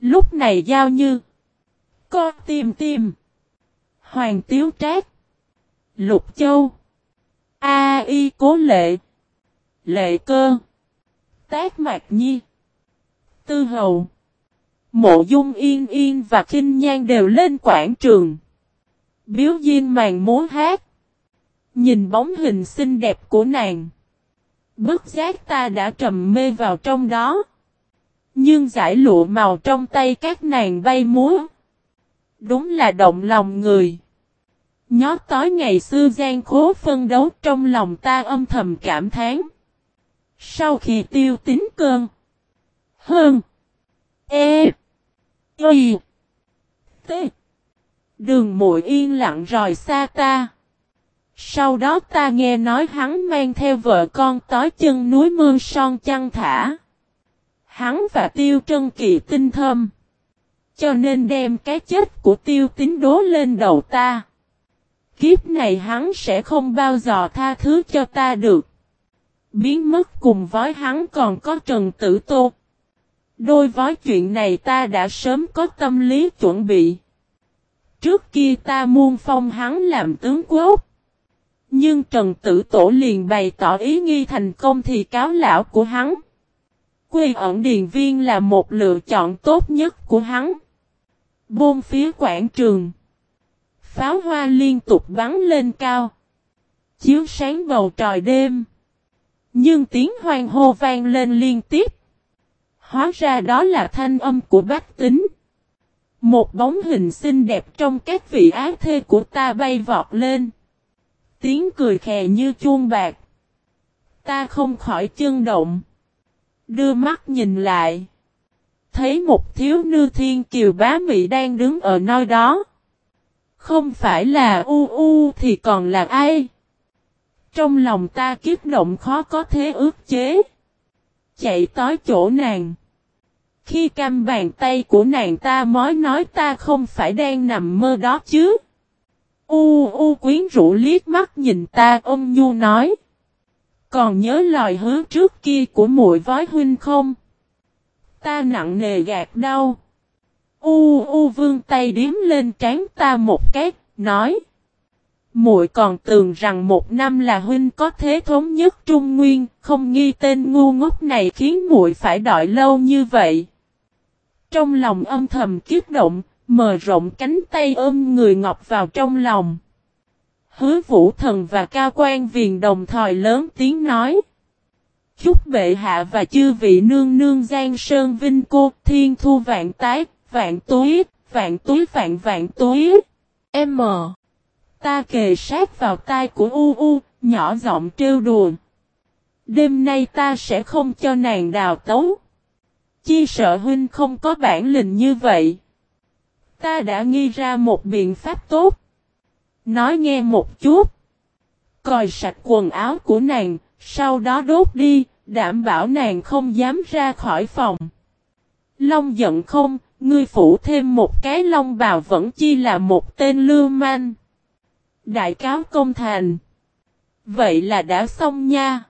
Lúc này giao như. Co tìm tìm. Hoàng Tiếu Trác. Lục Châu. A Y Cố Lệ. Lệ Cơ. Tác Mạc Nhi. Tư Hầu. Mộ Dung Yên Yên và khinh Nhan đều lên quảng trường. Biếu Diên màn múa hát. Nhìn bóng hình xinh đẹp của nàng. Bất giác ta đã trầm mê vào trong đó. Nhưng giải lụa màu trong tay các nàng bay múa. Đúng là động lòng người. Nhó tối ngày xưa gian khố phân đấu trong lòng ta âm thầm cảm thán. Sau khi tiêu tính cơn. Hơn. E. Y. T. Đường mùi yên lặng rời xa ta. Sau đó ta nghe nói hắn mang theo vợ con tới chân núi mương son chăn thả. Hắn và tiêu trân kỳ tinh thâm. Cho nên đem cái chết của tiêu tín đố lên đầu ta. Kiếp này hắn sẽ không bao giờ tha thứ cho ta được. Biến mất cùng với hắn còn có Trần Tử Tô. Đôi với chuyện này ta đã sớm có tâm lý chuẩn bị. Trước kia ta muôn phong hắn làm tướng quốc. Nhưng Trần Tử Tổ liền bày tỏ ý nghi thành công thì cáo lão của hắn. Quê ẩn điền viên là một lựa chọn tốt nhất của hắn. Bôn phía quảng trường. Pháo hoa liên tục bắn lên cao. Chiếu sáng bầu trời đêm. Nhưng tiếng hoang hô vang lên liên tiếp. Hóa ra đó là thanh âm của bác tính. Một bóng hình xinh đẹp trong các vị ác thê của ta bay vọt lên. Tiếng cười khè như chuông bạc. Ta không khỏi chân động. Đưa mắt nhìn lại. Thấy một thiếu nữ thiên kiều bá mị đang đứng ở nơi đó. Không phải là u u thì còn là ai? Trong lòng ta kiếp động khó có thế ước chế. Chạy tới chỗ nàng. Khi cam bàn tay của nàng ta mới nói ta không phải đang nằm mơ đó chứ. U u quyến rũ liếc mắt nhìn ta ôm nhu nói. Còn nhớ lời hứa trước kia của muội vói huynh không? Ta nặng nề gạt đau. U u vương tay điếm lên trán ta một cái, nói. Muội còn tưởng rằng một năm là huynh có thế thống nhất Trung Nguyên, không nghi tên ngu ngốc này khiến muội phải đợi lâu như vậy. Trong lòng âm thầm kiếp động, mở rộng cánh tay ôm người ngọc vào trong lòng. Hứa vũ thần và cao quan viền đồng thời lớn tiếng nói. Chúc bệ hạ và chư vị nương nương giang sơn vinh cô, thiên thu vạn tái, vạn túi, vạn túi vạn vạn túi. M. Ta kề sát vào tai của U U, nhỏ giọng trêu đùa. Đêm nay ta sẽ không cho nàng đào tấu. Chi sợ huynh không có bản lĩnh như vậy. Ta đã nghi ra một biện pháp tốt. Nói nghe một chút. Còi sạch quần áo của nàng, sau đó đốt đi, đảm bảo nàng không dám ra khỏi phòng. Long giận không, ngươi phủ thêm một cái long bào vẫn chi là một tên lưu manh. Đại cáo công thành. Vậy là đã xong nha.